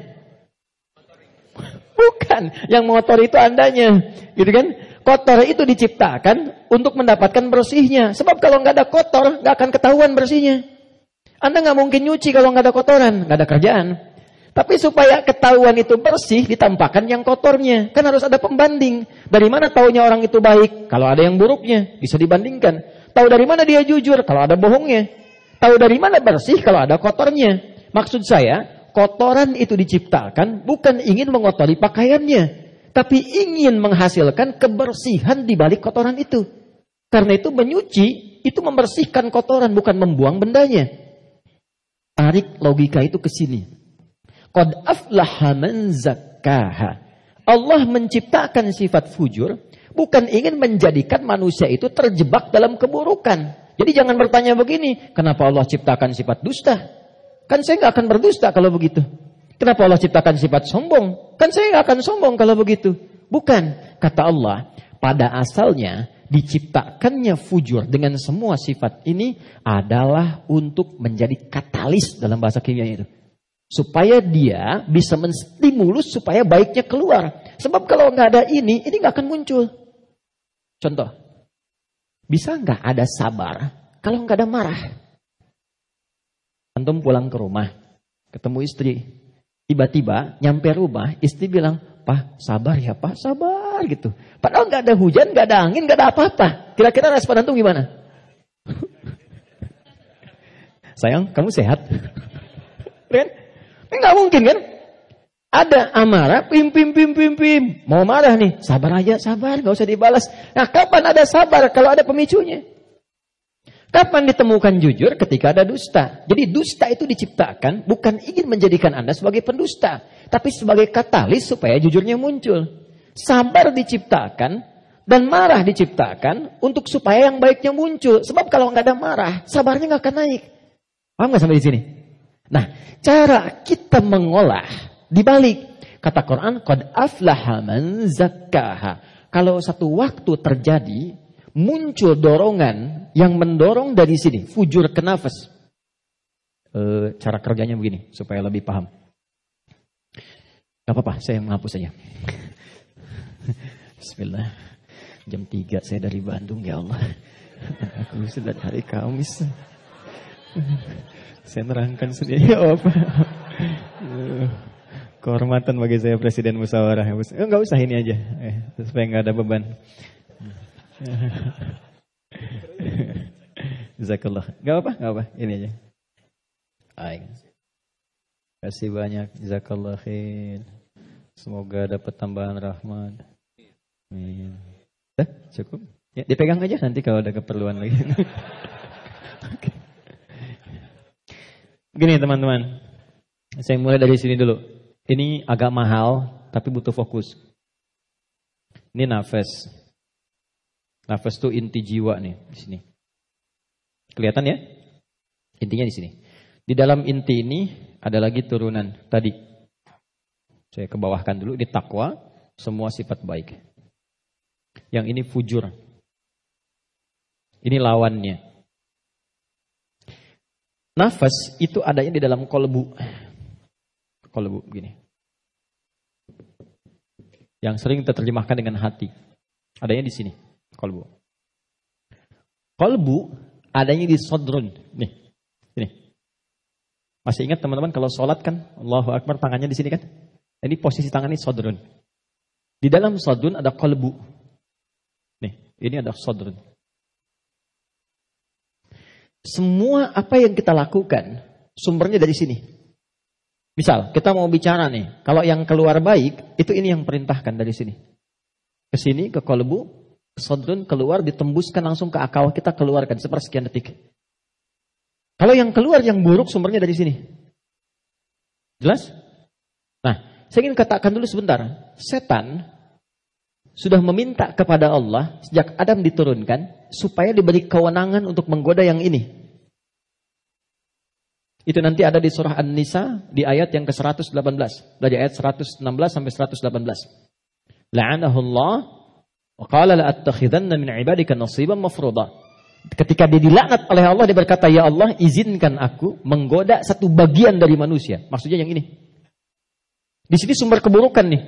Bukan, yang mengotori itu andanya, gitu kan? Kotor itu diciptakan untuk mendapatkan bersihnya. Sebab kalau nggak ada kotor, nggak akan ketahuan bersihnya. Anda nggak mungkin nyuci kalau nggak ada kotoran, nggak ada kerjaan. Tapi supaya ketahuan itu bersih, ditampakkan yang kotornya. Kan harus ada pembanding. Dari mana taunya orang itu baik? Kalau ada yang buruknya, bisa dibandingkan. Tahu dari mana dia jujur? Kalau ada bohongnya. Tahu dari mana bersih? Kalau ada kotornya. Maksud saya, kotoran itu diciptakan bukan ingin mengotori pakaiannya tapi ingin menghasilkan kebersihan di balik kotoran itu. Karena itu menyuci itu membersihkan kotoran bukan membuang bendanya. Tarik logika itu ke sini. Qad aflaha man zakkaha. Allah menciptakan sifat fujur bukan ingin menjadikan manusia itu terjebak dalam keburukan. Jadi jangan bertanya begini, kenapa Allah ciptakan sifat dusta? Kan saya nggak akan berdusta kalau begitu. Kenapa Allah ciptakan sifat sombong? Kan saya nggak akan sombong kalau begitu. Bukan, kata Allah, pada asalnya diciptakannya fujur dengan semua sifat ini adalah untuk menjadi katalis dalam bahasa kimia itu. Supaya dia bisa menstimulus supaya baiknya keluar. Sebab kalau nggak ada ini, ini nggak akan muncul. Contoh, bisa nggak ada sabar kalau nggak ada marah? Antum pulang ke rumah, ketemu istri, Tiba-tiba nyampe rumah, istri bilang, Pak sabar ya Pak, sabar gitu. Padahal nggak ada hujan, nggak ada angin, nggak ada apa-apa. Kira-kira respon antum gimana? Sayang, kamu sehat? kan? Nggak mungkin kan? Ada amarah, pim pim pim pim pim. Mau marah nih, sabar aja, sabar, nggak usah dibalas. Nah, kapan ada sabar kalau ada pemicunya? Kapan ditemukan jujur? Ketika ada dusta. Jadi dusta itu diciptakan bukan ingin menjadikan Anda sebagai pendusta. Tapi sebagai katalis supaya jujurnya muncul. Sabar diciptakan dan marah diciptakan untuk supaya yang baiknya muncul. Sebab kalau nggak ada marah, sabarnya nggak akan naik. Paham nggak sampai di sini? Nah, cara kita mengolah dibalik kata Quran, "Qad aflaha man zakkaha." Kalau satu waktu terjadi muncul dorongan yang mendorong dari sini, fujur ke nafas. E, cara kerjanya begini, supaya lebih paham. Gak apa-apa, saya menghapus saja. Bismillah. Jam 3 saya dari Bandung, ya Allah. Aku sudah hari Kamis. Saya nerangkan sendiri, ya apa. Kehormatan bagi saya Presiden Musyawarah. Enggak usah ini aja, eh, supaya nggak ada beban. Jazakallah. Gak apa, gak apa. Ini aja. Baik. Kasih banyak. Jazakallah khair. Semoga dapat tambahan rahmat. Amin. Dah, cukup. Ya, dipegang aja nanti kalau ada keperluan lagi. okay. Gini teman-teman. Saya mulai dari sini dulu. Ini agak mahal, tapi butuh fokus. Ini nafas. Nafas itu inti jiwa nih di sini. Kelihatan ya? Intinya di sini. Di dalam inti ini ada lagi turunan tadi. Saya kebawahkan dulu di takwa, semua sifat baik. Yang ini fujur. Ini lawannya. Nafas itu adanya di dalam kolbu. Kolbu begini. Yang sering terjemahkan dengan hati. Adanya di sini, kolbu. Kolbu adanya di sodrun. Nih, ini. Masih ingat teman-teman kalau sholat kan, Allahu Akbar tangannya di sini kan? Ini posisi tangan ini sodrun. Di dalam sodrun ada kolbu. Nih, ini ada sodrun. Semua apa yang kita lakukan sumbernya dari sini. Misal kita mau bicara nih, kalau yang keluar baik itu ini yang perintahkan dari sini. Ke sini ke kolbu, ke sodrun keluar ditembuskan langsung ke akal kita keluarkan sepersekian detik. Kalau yang keluar yang buruk sumbernya dari sini. Jelas? Nah, saya ingin katakan dulu sebentar. Setan sudah meminta kepada Allah sejak Adam diturunkan supaya diberi kewenangan untuk menggoda yang ini. Itu nanti ada di surah An-Nisa di ayat yang ke-118. Dari ayat 116 sampai 118. La'anahullah wa qala la'attakhidanna min ibadika nasiban mafruḍa. Ketika dia dilaknat oleh Allah dia berkata, "Ya Allah, izinkan aku menggoda satu bagian dari manusia." Maksudnya yang ini. Di sini sumber keburukan nih.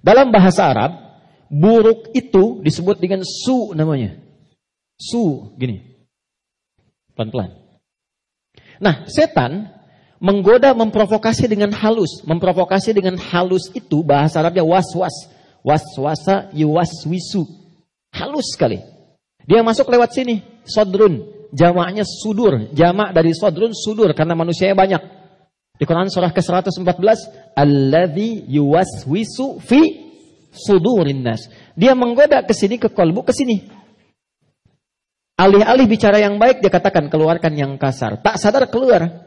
Dalam bahasa Arab, Buruk itu disebut dengan su namanya. Su, gini. Pelan-pelan. Nah, setan menggoda, memprovokasi dengan halus. Memprovokasi dengan halus itu bahasa Arabnya was-was. Was-wasa yuwas-wisu. Halus sekali. Dia masuk lewat sini. Sodrun. Jamaknya sudur. Jamak dari sodrun sudur. Karena manusianya banyak. Di Quran surah ke-114. Alladhi yuwas-wisu fi sudurin nas. Dia menggoda ke sini ke kolbu ke sini. Alih-alih bicara yang baik dia katakan keluarkan yang kasar. Tak sadar keluar.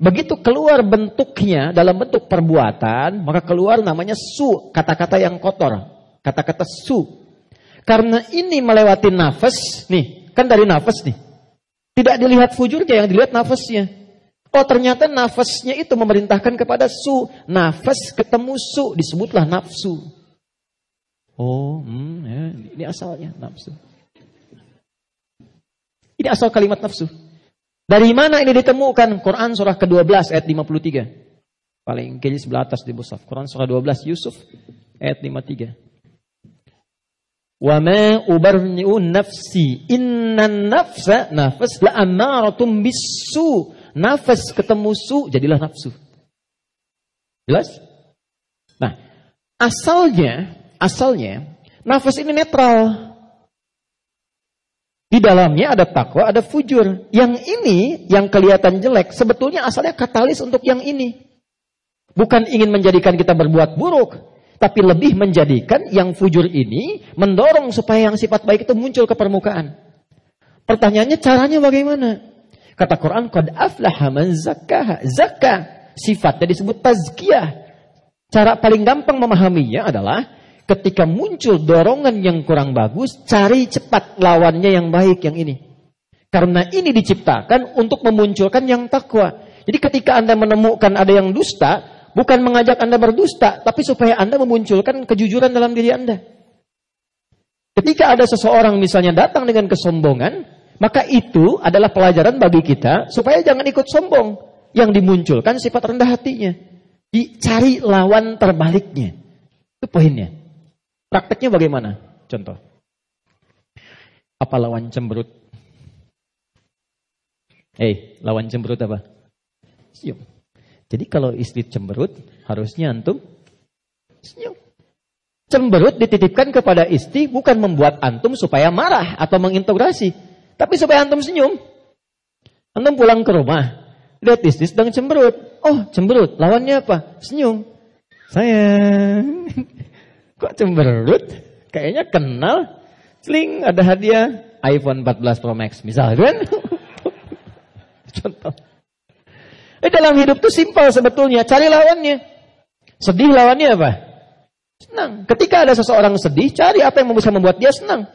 Begitu keluar bentuknya dalam bentuk perbuatan, maka keluar namanya su, kata-kata yang kotor. Kata-kata su. Karena ini melewati nafas, nih, kan dari nafas nih. Tidak dilihat fujurnya, yang dilihat nafasnya. Oh ternyata nafasnya itu memerintahkan kepada su. Nafas ketemu su, disebutlah nafsu. Oh, hmm, ya, ini asalnya nafsu. Ini asal kalimat nafsu. Dari mana ini ditemukan? Quran surah ke-12 ayat 53. Paling kiri sebelah atas di Musaf. Quran surah 12 Yusuf ayat 53. Wa ma ubarni'u nafsi innan nafsa nafas la amaratum bisu. Nafas ketemu su jadilah nafsu. Jelas? Nah, asalnya asalnya nafas ini netral. Di dalamnya ada takwa, ada fujur. Yang ini, yang kelihatan jelek, sebetulnya asalnya katalis untuk yang ini. Bukan ingin menjadikan kita berbuat buruk, tapi lebih menjadikan yang fujur ini mendorong supaya yang sifat baik itu muncul ke permukaan. Pertanyaannya caranya bagaimana? Kata Quran, Qad aflaha man zakkaha. Zakka, sifatnya disebut tazkiyah. Cara paling gampang memahaminya adalah ketika muncul dorongan yang kurang bagus, cari cepat lawannya yang baik yang ini. Karena ini diciptakan untuk memunculkan yang takwa. Jadi ketika Anda menemukan ada yang dusta, bukan mengajak Anda berdusta, tapi supaya Anda memunculkan kejujuran dalam diri Anda. Ketika ada seseorang misalnya datang dengan kesombongan, maka itu adalah pelajaran bagi kita supaya jangan ikut sombong. Yang dimunculkan sifat rendah hatinya. Dicari lawan terbaliknya. Itu poinnya. Prakteknya bagaimana? Contoh. Apa lawan cemberut? Eh, hey, lawan cemberut apa? Senyum. Jadi kalau istri cemberut, harusnya antum senyum. Cemberut dititipkan kepada istri bukan membuat antum supaya marah atau mengintegrasi. Tapi supaya antum senyum. Antum pulang ke rumah, lihat istri sedang cemberut. Oh, cemberut. Lawannya apa? Senyum. Sayang. Kok cemberut? Kayaknya kenal. Sling ada hadiah iPhone 14 Pro Max misal kan? Contoh. Eh, dalam hidup itu simpel sebetulnya. Cari lawannya. Sedih lawannya apa? Senang. Ketika ada seseorang sedih, cari apa yang bisa membuat dia senang.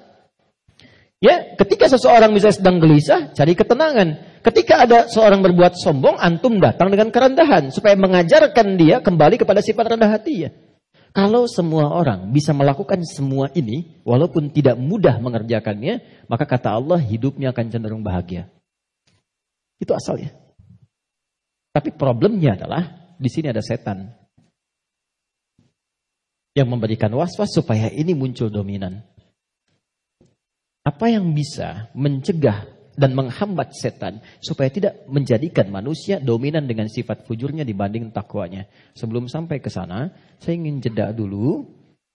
Ya, ketika seseorang misalnya sedang gelisah, cari ketenangan. Ketika ada seorang berbuat sombong, antum datang dengan kerendahan supaya mengajarkan dia kembali kepada sifat rendah hati ya. Kalau semua orang bisa melakukan semua ini, walaupun tidak mudah mengerjakannya, maka kata Allah hidupnya akan cenderung bahagia. Itu asalnya. Tapi problemnya adalah di sini ada setan yang memberikan was-was supaya ini muncul dominan. Apa yang bisa mencegah dan menghambat setan supaya tidak menjadikan manusia dominan dengan sifat fujurnya dibanding takwanya. Sebelum sampai ke sana, saya ingin jeda dulu.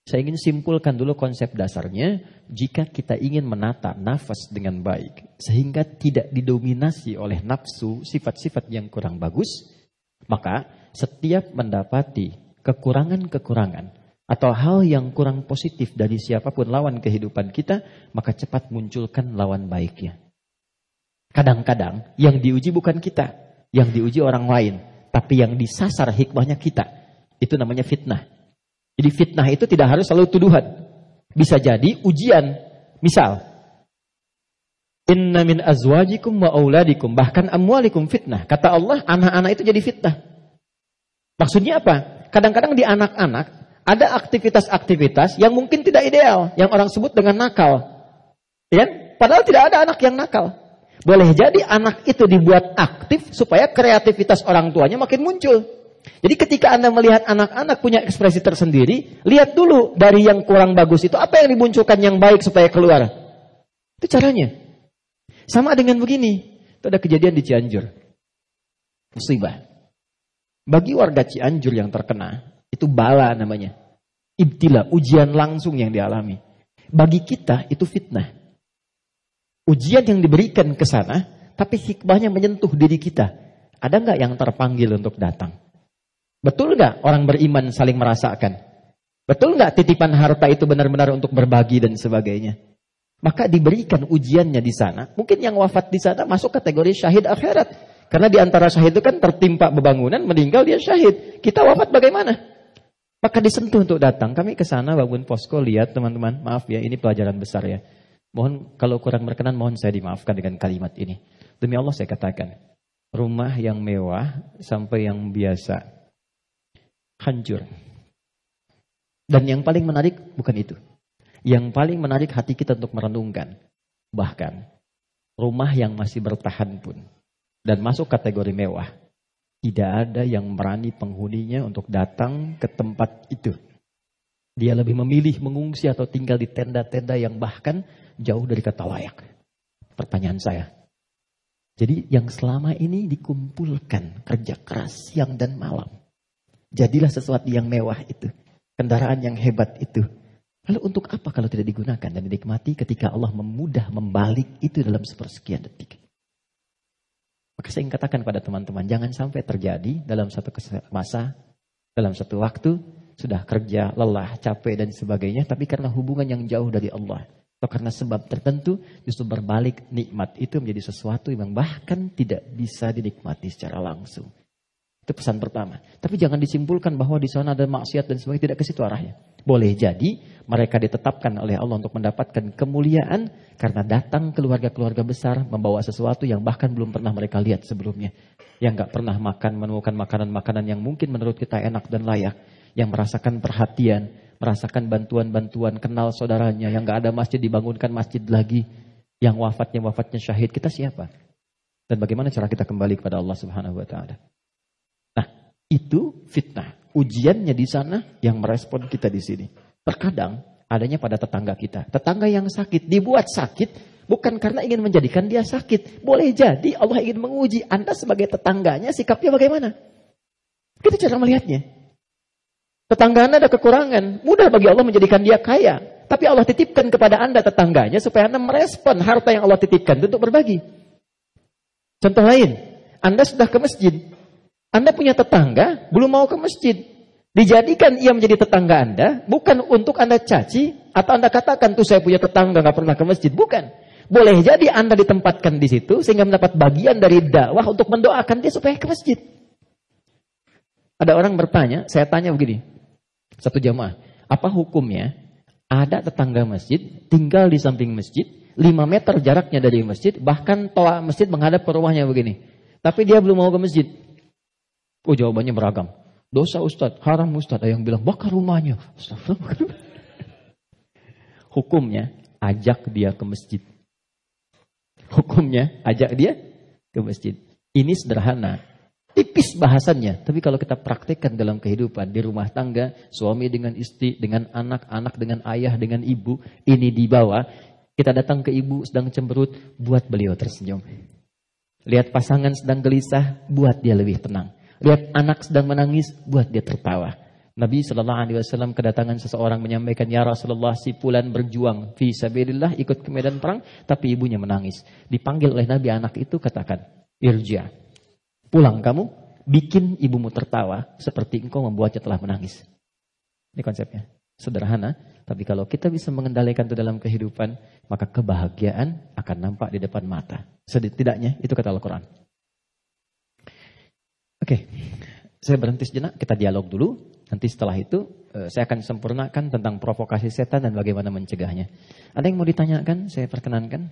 Saya ingin simpulkan dulu konsep dasarnya. Jika kita ingin menata nafas dengan baik, sehingga tidak didominasi oleh nafsu sifat-sifat yang kurang bagus, maka setiap mendapati kekurangan-kekurangan atau hal yang kurang positif dari siapa pun lawan kehidupan kita, maka cepat munculkan lawan baiknya. Kadang-kadang yang diuji bukan kita, yang diuji orang lain, tapi yang disasar hikmahnya kita. Itu namanya fitnah. Jadi fitnah itu tidak harus selalu tuduhan. Bisa jadi ujian. Misal, Inna min azwajikum wa auladikum bahkan amwalikum fitnah. Kata Allah, anak-anak itu jadi fitnah. Maksudnya apa? Kadang-kadang di anak-anak ada aktivitas-aktivitas yang mungkin tidak ideal, yang orang sebut dengan nakal. Ya? Padahal tidak ada anak yang nakal. Boleh jadi anak itu dibuat aktif supaya kreativitas orang tuanya makin muncul. Jadi ketika Anda melihat anak-anak punya ekspresi tersendiri, lihat dulu dari yang kurang bagus itu apa yang dimunculkan yang baik supaya keluar. Itu caranya. Sama dengan begini. Itu ada kejadian di Cianjur. Musibah. Bagi warga Cianjur yang terkena, itu bala namanya. Ibtila, ujian langsung yang dialami. Bagi kita itu fitnah ujian yang diberikan ke sana, tapi hikmahnya menyentuh diri kita. Ada nggak yang terpanggil untuk datang? Betul nggak orang beriman saling merasakan? Betul nggak titipan harta itu benar-benar untuk berbagi dan sebagainya? Maka diberikan ujiannya di sana. Mungkin yang wafat di sana masuk kategori syahid akhirat. Karena di antara syahid itu kan tertimpa bebangunan, meninggal dia syahid. Kita wafat bagaimana? Maka disentuh untuk datang. Kami ke sana bangun posko lihat teman-teman. Maaf ya, ini pelajaran besar ya. Mohon kalau kurang berkenan mohon saya dimaafkan dengan kalimat ini. Demi Allah saya katakan, rumah yang mewah sampai yang biasa hancur. Dan yang paling menarik bukan itu. Yang paling menarik hati kita untuk merenungkan. Bahkan rumah yang masih bertahan pun dan masuk kategori mewah. Tidak ada yang berani penghuninya untuk datang ke tempat itu. Dia lebih memilih mengungsi atau tinggal di tenda-tenda yang bahkan jauh dari kata layak. Pertanyaan saya. Jadi yang selama ini dikumpulkan kerja keras siang dan malam. Jadilah sesuatu yang mewah itu. Kendaraan yang hebat itu. Lalu untuk apa kalau tidak digunakan dan dinikmati ketika Allah memudah membalik itu dalam sepersekian detik. Maka saya ingin katakan pada teman-teman, jangan sampai terjadi dalam satu masa, dalam satu waktu, sudah kerja, lelah, capek dan sebagainya, tapi karena hubungan yang jauh dari Allah atau karena sebab tertentu justru berbalik nikmat itu menjadi sesuatu yang bahkan tidak bisa dinikmati secara langsung. Itu pesan pertama. Tapi jangan disimpulkan bahwa di sana ada maksiat dan sebagainya tidak ke situ arahnya. Boleh jadi mereka ditetapkan oleh Allah untuk mendapatkan kemuliaan karena datang keluarga-keluarga besar membawa sesuatu yang bahkan belum pernah mereka lihat sebelumnya. Yang nggak pernah makan menemukan makanan-makanan yang mungkin menurut kita enak dan layak. Yang merasakan perhatian, merasakan bantuan-bantuan, kenal saudaranya, yang gak ada masjid dibangunkan masjid lagi, yang wafatnya wafatnya syahid, kita siapa? Dan bagaimana cara kita kembali kepada Allah Subhanahu wa taala? Nah, itu fitnah. Ujiannya di sana yang merespon kita di sini. Terkadang adanya pada tetangga kita. Tetangga yang sakit dibuat sakit bukan karena ingin menjadikan dia sakit. Boleh jadi Allah ingin menguji Anda sebagai tetangganya sikapnya bagaimana. Kita cara melihatnya. Tetangga Anda ada kekurangan. Mudah bagi Allah menjadikan dia kaya. Tapi Allah titipkan kepada Anda tetangganya supaya Anda merespon harta yang Allah titipkan untuk berbagi. Contoh lain, Anda sudah ke masjid. Anda punya tetangga, belum mau ke masjid. Dijadikan ia menjadi tetangga Anda, bukan untuk Anda caci, atau Anda katakan, tuh saya punya tetangga, nggak pernah ke masjid. Bukan. Boleh jadi Anda ditempatkan di situ, sehingga mendapat bagian dari dakwah untuk mendoakan dia supaya ke masjid. Ada orang bertanya, saya tanya begini. Satu jamaah, apa hukumnya ada tetangga masjid tinggal di samping masjid, 5 meter jaraknya dari masjid, bahkan toa masjid menghadap ke rumahnya begini. Tapi dia belum mau ke masjid. Oh jawabannya beragam. Dosa Ustadz, haram Ustadz. Ada yang bilang bakar rumahnya. Hukumnya ajak dia ke masjid. Hukumnya ajak dia ke masjid. Ini sederhana. Tipis bahasannya. Tapi kalau kita praktekkan dalam kehidupan di rumah tangga, suami dengan istri, dengan anak, anak dengan ayah, dengan ibu, ini dibawa. Kita datang ke ibu sedang cemberut, buat beliau tersenyum. Lihat pasangan sedang gelisah, buat dia lebih tenang. Lihat anak sedang menangis, buat dia tertawa. Nabi Shallallahu Alaihi Wasallam kedatangan seseorang menyampaikan ya Rasulullah si Pulan berjuang fi sabilillah ikut ke medan perang tapi ibunya menangis. Dipanggil oleh Nabi anak itu katakan irja pulang kamu bikin ibumu tertawa seperti engkau membuatnya telah menangis. Ini konsepnya sederhana tapi kalau kita bisa mengendalikan itu dalam kehidupan maka kebahagiaan akan nampak di depan mata. Setidaknya itu kata Al-Quran. Oke, saya berhenti sejenak, kita dialog dulu. Nanti setelah itu eh, saya akan sempurnakan tentang provokasi setan dan bagaimana mencegahnya. Ada yang mau ditanyakan? Saya perkenankan.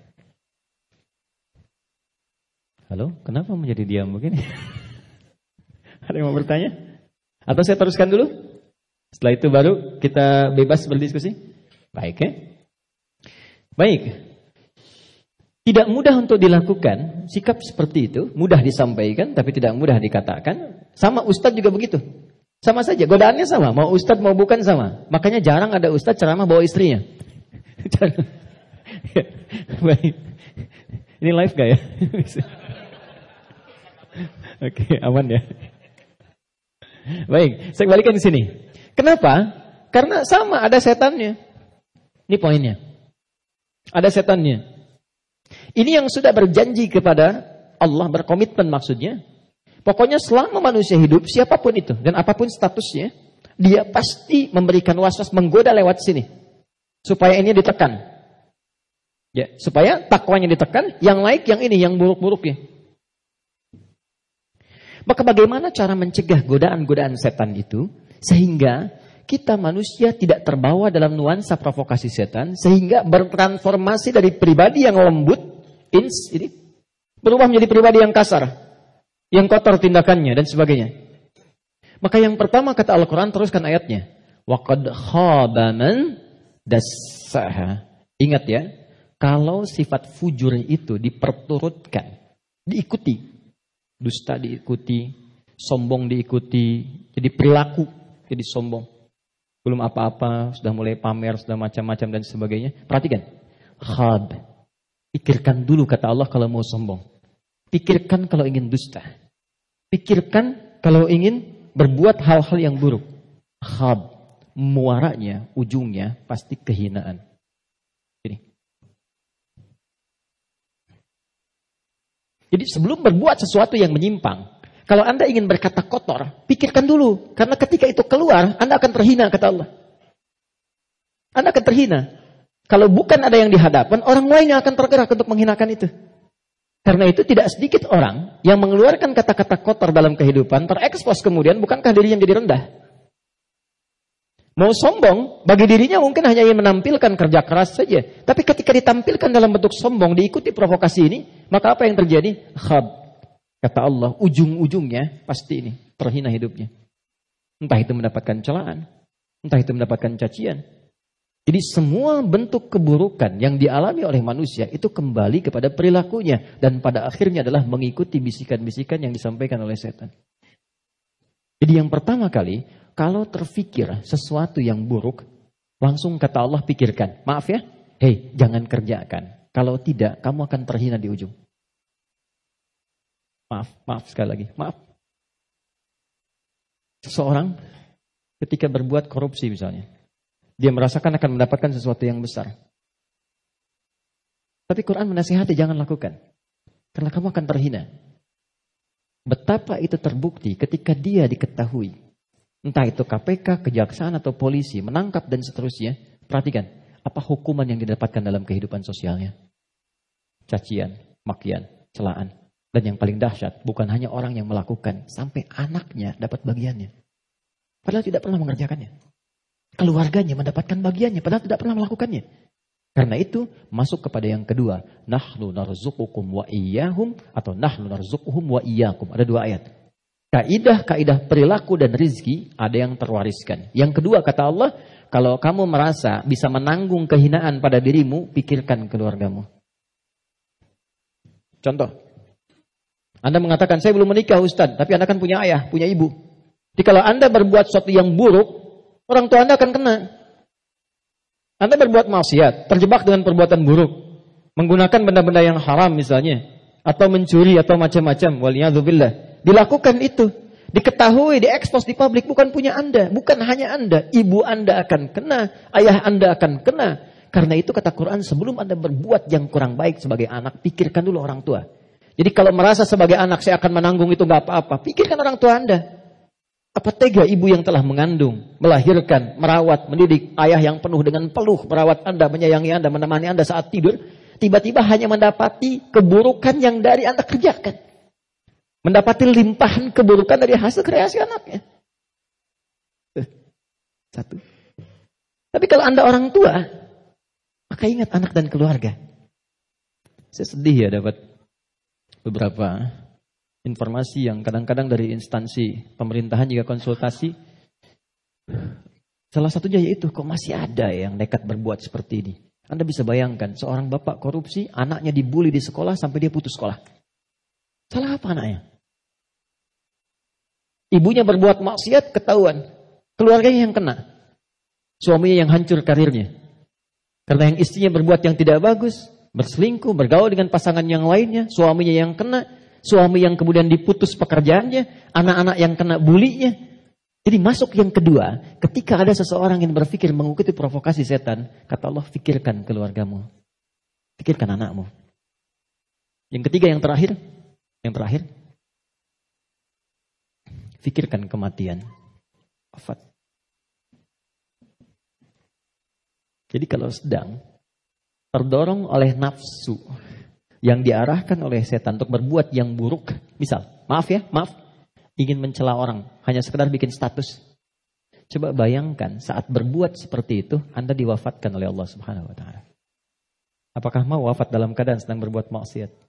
Halo, kenapa menjadi diam begini? Ada yang mau bertanya? Atau saya teruskan dulu? Setelah itu baru kita bebas berdiskusi? Baik ya? Baik, tidak mudah untuk dilakukan sikap seperti itu, mudah disampaikan tapi tidak mudah dikatakan. Sama ustadz juga begitu. Sama saja, godaannya sama, mau ustadz mau bukan sama. Makanya jarang ada ustadz ceramah bawa istrinya. Baik. Ini live gak ya? Oke, aman ya. Baik, saya kembalikan di sini. Kenapa? Karena sama ada setannya. Ini poinnya. Ada setannya. Ini yang sudah berjanji kepada Allah berkomitmen maksudnya. Pokoknya selama manusia hidup, siapa pun itu dan apa pun statusnya, dia pasti memberikan waswas menggoda lewat sini. Supaya ini ditekan. Ya, supaya takwanya ditekan, yang naik yang ini, yang buruk-buruknya. Maka bagaimana cara mencegah godaan-godaan setan itu sehingga kita manusia tidak terbawa dalam nuansa provokasi setan sehingga bertransformasi dari pribadi yang lembut ins ini berubah menjadi pribadi yang kasar, yang kotor tindakannya dan sebagainya. Maka yang pertama kata Al-Quran teruskan ayatnya. Waqad khabaman dassaha. Ingat ya, kalau sifat fujur itu diperturutkan, diikuti, dusta diikuti, sombong diikuti, jadi perilaku jadi sombong. Belum apa-apa, sudah mulai pamer, sudah macam-macam dan sebagainya. Perhatikan. Khab, Pikirkan dulu kata Allah kalau mau sombong. Pikirkan kalau ingin dusta. Pikirkan kalau ingin berbuat hal-hal yang buruk. Khab. Muaranya, ujungnya pasti kehinaan. Ini. Jadi sebelum berbuat sesuatu yang menyimpang, kalau Anda ingin berkata kotor, pikirkan dulu. Karena ketika itu keluar, Anda akan terhina, kata Allah. Anda akan terhina. Kalau bukan ada yang dihadapan, orang lain yang akan tergerak untuk menghinakan itu. Karena itu tidak sedikit orang yang mengeluarkan kata-kata kotor dalam kehidupan terekspos kemudian bukankah dirinya menjadi rendah. Mau sombong, bagi dirinya mungkin hanya ingin menampilkan kerja keras saja. Tapi ketika ditampilkan dalam bentuk sombong, diikuti provokasi ini, maka apa yang terjadi? Khab. Kata Allah, ujung-ujungnya pasti ini, terhina hidupnya. Entah itu mendapatkan celaan, entah itu mendapatkan cacian, jadi semua bentuk keburukan yang dialami oleh manusia itu kembali kepada perilakunya. Dan pada akhirnya adalah mengikuti bisikan-bisikan yang disampaikan oleh setan. Jadi yang pertama kali, kalau terfikir sesuatu yang buruk, langsung kata Allah pikirkan. Maaf ya, hei jangan kerjakan. Kalau tidak, kamu akan terhina di ujung. Maaf, maaf sekali lagi, maaf. Seseorang ketika berbuat korupsi misalnya, dia merasakan akan mendapatkan sesuatu yang besar. Tapi Quran menasihati jangan lakukan. Karena kamu akan terhina. Betapa itu terbukti ketika dia diketahui. Entah itu KPK, kejaksaan atau polisi menangkap dan seterusnya. Perhatikan, apa hukuman yang didapatkan dalam kehidupan sosialnya? Cacian, makian, celaan. Dan yang paling dahsyat, bukan hanya orang yang melakukan, sampai anaknya dapat bagiannya. Padahal tidak pernah mengerjakannya. Keluarganya mendapatkan bagiannya, padahal tidak pernah melakukannya. Karena itu masuk kepada yang kedua, nahnu narzuqukum wa iyyahum atau nahnu narzuquhum wa iyyakum. Ada dua ayat. Kaidah-kaidah perilaku dan rizki ada yang terwariskan. Yang kedua kata Allah, kalau kamu merasa bisa menanggung kehinaan pada dirimu, pikirkan keluargamu. Contoh, Anda mengatakan saya belum menikah Ustaz, tapi Anda kan punya ayah, punya ibu. Jadi kalau Anda berbuat sesuatu yang buruk, orang tua Anda akan kena. Anda berbuat maksiat, terjebak dengan perbuatan buruk, menggunakan benda-benda yang haram misalnya, atau mencuri atau macam-macam, waliyadzubillah. Dilakukan itu. Diketahui, diekspos di publik, bukan punya Anda. Bukan hanya Anda. Ibu Anda akan kena, ayah Anda akan kena. Karena itu kata Quran, sebelum Anda berbuat yang kurang baik sebagai anak, pikirkan dulu orang tua. Jadi kalau merasa sebagai anak saya akan menanggung itu nggak apa-apa, pikirkan orang tua Anda. Apa tega ibu yang telah mengandung, melahirkan, merawat, mendidik, ayah yang penuh dengan peluh, merawat Anda, menyayangi Anda, menemani Anda saat tidur, tiba-tiba hanya mendapati keburukan yang dari Anda kerjakan mendapati limpahan keburukan dari hasil kreasi anaknya. Satu. Tapi kalau Anda orang tua, maka ingat anak dan keluarga. Saya sedih ya dapat beberapa informasi yang kadang-kadang dari instansi pemerintahan juga konsultasi. Salah satunya yaitu kok masih ada yang nekat berbuat seperti ini. Anda bisa bayangkan seorang bapak korupsi, anaknya dibully di sekolah sampai dia putus sekolah. Salah apa anaknya? Ibunya berbuat maksiat, ketahuan. Keluarganya yang kena. Suaminya yang hancur karirnya. Karena yang istrinya berbuat yang tidak bagus, berselingkuh, bergaul dengan pasangan yang lainnya, suaminya yang kena, suami yang kemudian diputus pekerjaannya, anak-anak yang kena bulinya. Jadi masuk yang kedua, ketika ada seseorang yang berpikir mengikuti provokasi setan, kata Allah, pikirkan keluargamu. Pikirkan anakmu. Yang ketiga, yang terakhir, yang terakhir, Fikirkan kematian. Wafat. Jadi kalau sedang terdorong oleh nafsu yang diarahkan oleh setan untuk berbuat yang buruk, misal, maaf ya, maaf, ingin mencela orang, hanya sekedar bikin status. Coba bayangkan saat berbuat seperti itu, Anda diwafatkan oleh Allah Subhanahu wa taala. Apakah mau wafat dalam keadaan sedang berbuat maksiat?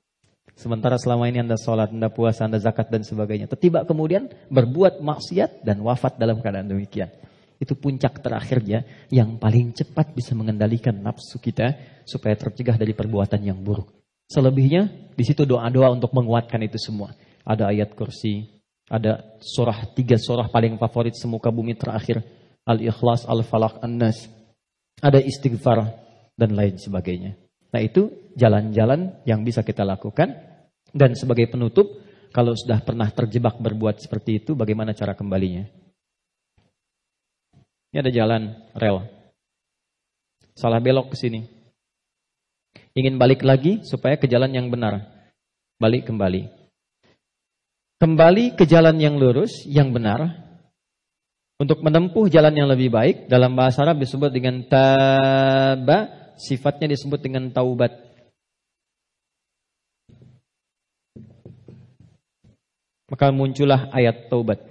Sementara selama ini Anda sholat, Anda puasa, Anda zakat dan sebagainya. Tiba kemudian berbuat maksiat dan wafat dalam keadaan demikian. Itu puncak terakhirnya yang paling cepat bisa mengendalikan nafsu kita supaya tercegah dari perbuatan yang buruk. Selebihnya di situ doa-doa untuk menguatkan itu semua. Ada ayat kursi, ada surah tiga surah paling favorit semuka bumi terakhir, Al-Ikhlas, Al-Falaq, An-Nas. Ada istighfar dan lain sebagainya. Nah itu jalan-jalan yang bisa kita lakukan. Dan sebagai penutup, kalau sudah pernah terjebak berbuat seperti itu, bagaimana cara kembalinya? Ini ada jalan rel. Salah belok ke sini. Ingin balik lagi supaya ke jalan yang benar. Balik kembali. Kembali ke jalan yang lurus, yang benar. Untuk menempuh jalan yang lebih baik, dalam bahasa Arab disebut dengan taba sifatnya disebut dengan taubat. Maka muncullah ayat taubat.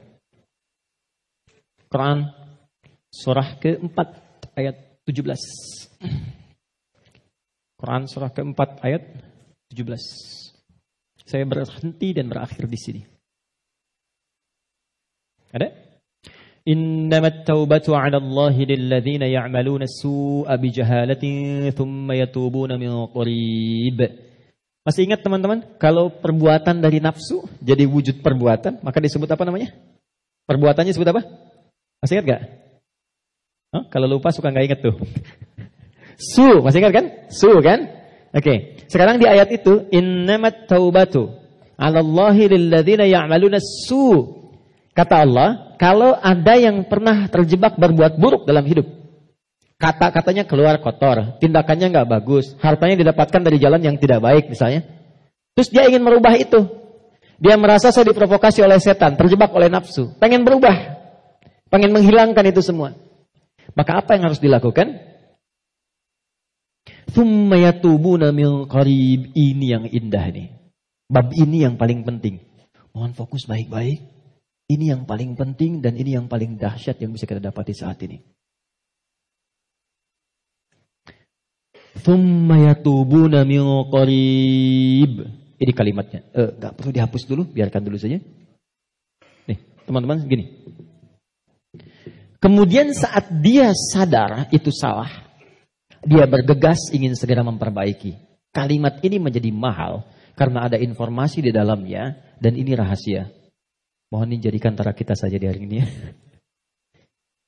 Quran surah ke-4 ayat 17. Quran surah ke-4 ayat 17. Saya berhenti dan berakhir di sini. Ada? Innamat taubatu 'ala Allah lilladzina ya'maluna as-su'a bijahalati thumma yatubuna min qarib. Masih ingat teman-teman, kalau perbuatan dari nafsu jadi wujud perbuatan, maka disebut apa namanya? Perbuatannya disebut apa? Masih ingat gak? Huh? Kalau lupa suka nggak ingat tuh. Su, masih ingat kan? Su kan? Oke. Okay. Sekarang di ayat itu, innamat taubatu 'ala Allahi lilladzina ya'maluna su Kata Allah, kalau ada yang pernah terjebak berbuat buruk dalam hidup, kata-katanya keluar kotor, tindakannya nggak bagus, hartanya didapatkan dari jalan yang tidak baik misalnya, terus dia ingin merubah itu, dia merasa saya diprovokasi oleh setan, terjebak oleh nafsu, pengen berubah, pengen menghilangkan itu semua. Maka apa yang harus dilakukan? Thumma yatubuna min qarib. Ini yang indah nih. Bab ini yang paling penting. Mohon fokus baik-baik. Ini yang paling penting dan ini yang paling dahsyat yang bisa kita dapati saat ini. Thumma yatubuna min qarib. Ini kalimatnya. Eh, gak perlu dihapus dulu, biarkan dulu saja. Nih, teman-teman gini. Kemudian saat dia sadar itu salah, dia bergegas ingin segera memperbaiki. Kalimat ini menjadi mahal karena ada informasi di dalamnya dan ini rahasia. Mohon dijadikan antara kita saja di hari ini ya.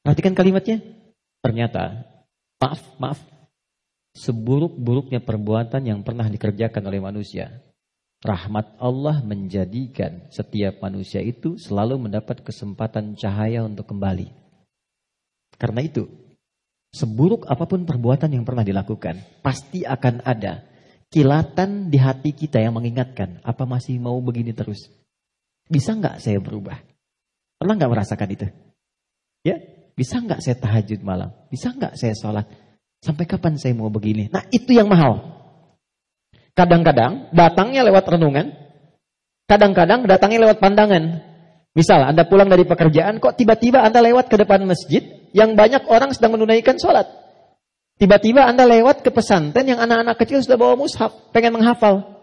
Perhatikan kalimatnya. Ternyata, maaf, maaf. Seburuk-buruknya perbuatan yang pernah dikerjakan oleh manusia. Rahmat Allah menjadikan setiap manusia itu selalu mendapat kesempatan cahaya untuk kembali. Karena itu, seburuk apa pun perbuatan yang pernah dilakukan, pasti akan ada kilatan di hati kita yang mengingatkan, apa masih mau begini terus? Bisa nggak saya berubah? Pernah nggak merasakan itu? Ya, bisa nggak saya tahajud malam? Bisa nggak saya sholat? Sampai kapan saya mau begini? Nah itu yang mahal. Kadang-kadang datangnya lewat renungan, kadang-kadang datangnya lewat pandangan. Misal Anda pulang dari pekerjaan, kok tiba-tiba Anda lewat ke depan masjid, yang banyak orang sedang menunaikan sholat. Tiba-tiba Anda lewat ke pesantren yang anak-anak kecil sudah bawa mushaf, pengen menghafal.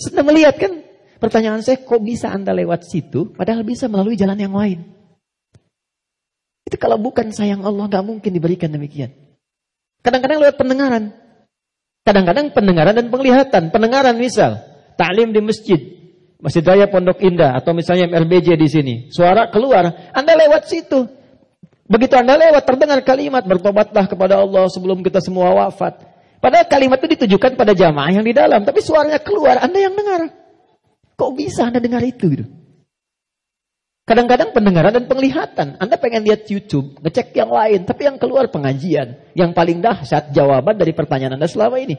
Sedang melihat kan? Pertanyaan saya, kok bisa Anda lewat situ, padahal bisa melalui jalan yang lain? Itu kalau bukan sayang Allah, gak mungkin diberikan demikian. Kadang-kadang lewat pendengaran. Kadang-kadang pendengaran dan penglihatan. Pendengaran misal, taklim di masjid, Masjid Raya Pondok Indah, atau misalnya MRBJ di sini. Suara keluar, Anda lewat situ. Begitu Anda lewat terdengar kalimat bertobatlah kepada Allah sebelum kita semua wafat. Padahal kalimat itu ditujukan pada jamaah yang di dalam, tapi suaranya keluar, Anda yang dengar. Kok bisa Anda dengar itu gitu? Kadang-kadang pendengaran dan penglihatan. Anda pengen lihat YouTube, ngecek yang lain, tapi yang keluar pengajian. Yang paling dahsyat jawaban dari pertanyaan Anda selama ini.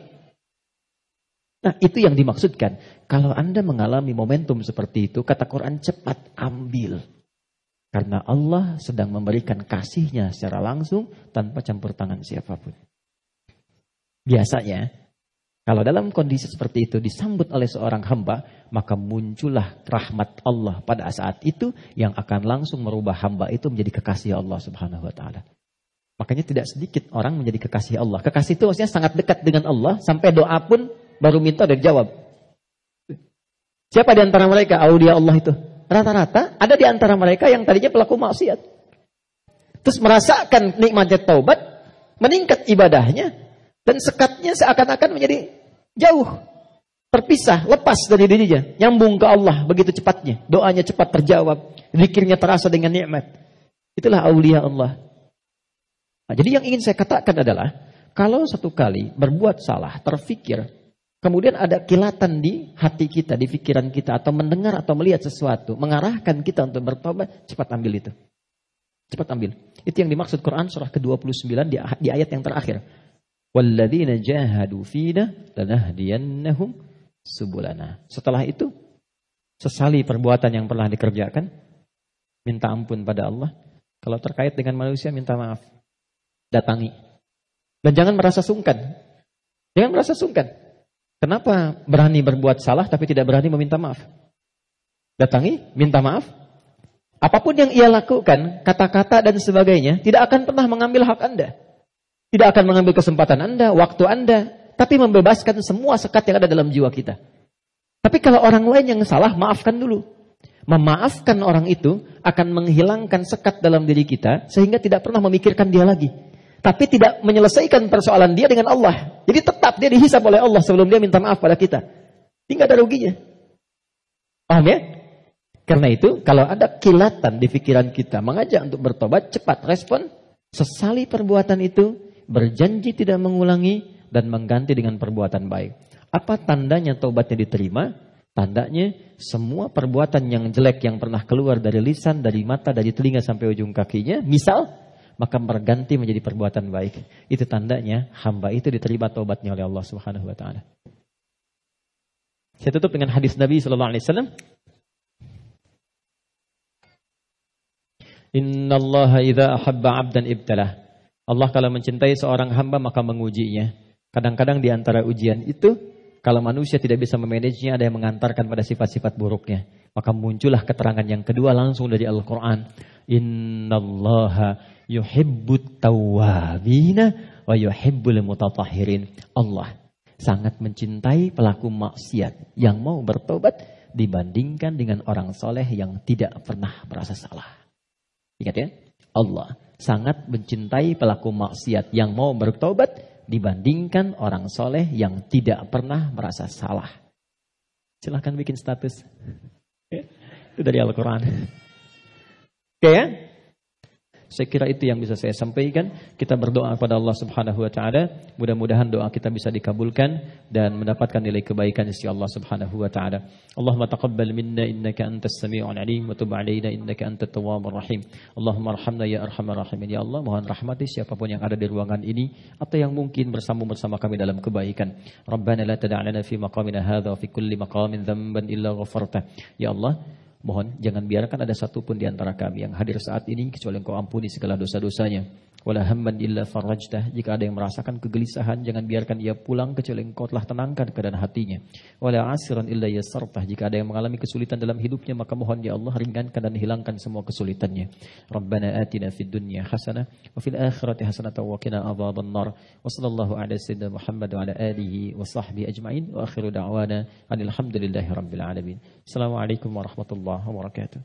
Nah, itu yang dimaksudkan. Kalau Anda mengalami momentum seperti itu, kata Quran cepat ambil. Karena Allah sedang memberikan kasihnya secara langsung tanpa campur tangan siapa pun. Biasanya, kalau dalam kondisi seperti itu disambut oleh seorang hamba, maka muncullah rahmat Allah pada saat itu yang akan langsung merubah hamba itu menjadi kekasih Allah Subhanahu wa taala. Makanya tidak sedikit orang menjadi kekasih Allah. Kekasih itu maksudnya sangat dekat dengan Allah sampai doa pun baru minta dan jawab. Siapa di antara mereka aulia Allah itu? Rata-rata ada di antara mereka yang tadinya pelaku maksiat. Terus merasakan nikmatnya taubat, meningkat ibadahnya, dan sekatnya seakan-akan menjadi jauh, terpisah, lepas dari dirinya, nyambung ke Allah begitu cepatnya. Doanya cepat terjawab, zikirnya terasa dengan nikmat. Itulah aulia Allah. Nah, jadi yang ingin saya katakan adalah, kalau satu kali berbuat salah, terfikir, Kemudian ada kilatan di hati kita, di pikiran kita, atau mendengar atau melihat sesuatu, mengarahkan kita untuk bertobat, cepat ambil itu. Cepat ambil. Itu yang dimaksud Quran surah ke-29 di, di ayat yang terakhir. Walladzina jahadu fina lanahdiyannahum subulana. Setelah itu, sesali perbuatan yang pernah dikerjakan, minta ampun pada Allah. Kalau terkait dengan manusia, minta maaf. Datangi. Dan jangan merasa sungkan. Jangan merasa sungkan. Kenapa berani berbuat salah tapi tidak berani meminta maaf? Datangi, minta maaf. Apa pun yang ia lakukan, kata-kata dan sebagainya, tidak akan pernah mengambil hak Anda. Tidak akan mengambil kesempatan Anda, waktu Anda, tapi membebaskan semua sekat yang ada dalam jiwa kita. Tapi kalau orang lain yang salah, maafkan dulu. Memaafkan orang itu akan menghilangkan sekat dalam diri kita, sehingga tidak pernah memikirkan dia lagi tapi tidak menyelesaikan persoalan dia dengan Allah. Jadi tetap dia dihisap oleh Allah sebelum dia minta maaf pada kita. Tinggal ada ruginya. Paham ya? Karena itu, kalau ada kilatan di pikiran kita mengajak untuk bertobat, cepat respon, sesali perbuatan itu, berjanji tidak mengulangi, dan mengganti dengan perbuatan baik. Apa tandanya tobatnya diterima? Tandanya semua perbuatan yang jelek yang pernah keluar dari lisan, dari mata, dari telinga sampai ujung kakinya, misal maka berganti menjadi perbuatan baik. Itu tandanya hamba itu diterima taubatnya oleh Allah Subhanahu wa taala. Saya tutup dengan hadis Nabi sallallahu alaihi wasallam. Inna Allah idza ahabba 'abdan ibtalah. Allah kalau mencintai seorang hamba maka mengujinya. Kadang-kadang di antara ujian itu Kalau manusia tidak bisa memanagenya, ada yang mengantarkan pada sifat-sifat buruknya. Maka muncullah keterangan yang kedua langsung dari Al-Quran. Innallaha yuhibbut tawwabina wa yuhibbul mutatahirin. Allah sangat mencintai pelaku maksiat yang mau bertobat dibandingkan dengan orang soleh yang tidak pernah merasa salah. Ingat ya, Allah sangat mencintai pelaku maksiat yang mau bertobat dibandingkan orang soleh yang tidak pernah merasa salah. Silahkan bikin status. Itu dari Al-Quran. Oke ya? Saya kira itu yang bisa saya sampaikan. Kita berdoa kepada Allah Subhanahu wa taala, mudah-mudahan doa kita bisa dikabulkan dan mendapatkan nilai kebaikan sisi Allah Subhanahu wa taala. Allahumma taqabbal minna innaka antas samiul alim wa tub alaina innaka antat tawwabur rahim. Allahumma arhamna ya arhamar rahimin. Ya Allah, mohon rahmati siapa pun yang ada di ruangan ini atau yang mungkin bersambung bersama kami dalam kebaikan. Rabbana la tad'alana fi maqamina hadha wa fi kulli maqamin dhanban illa ghafarta. Ya Allah, Mohon jangan biarkan ada satupun di antara kami yang hadir saat ini kecuali engkau ampuni segala dosa-dosanya. Wala hamman illa farajtah. Jika ada yang merasakan kegelisahan, jangan biarkan ia pulang kecuali engkau telah tenangkan keadaan hatinya. Wala asiran illa yasartah. Jika ada yang mengalami kesulitan dalam hidupnya, maka mohon ya Allah ringankan dan hilangkan semua kesulitannya. Rabbana atina fid dunya hasanah wa fil akhirati hasanah wa qina adzaban nar. Wa sallallahu ala sayyidina Muhammad wa ala alihi wa sahbihi ajma'in wa akhiru da'wana alhamdulillahi rabbil alamin. Assalamualaikum warahmatullahi wabarakatuh.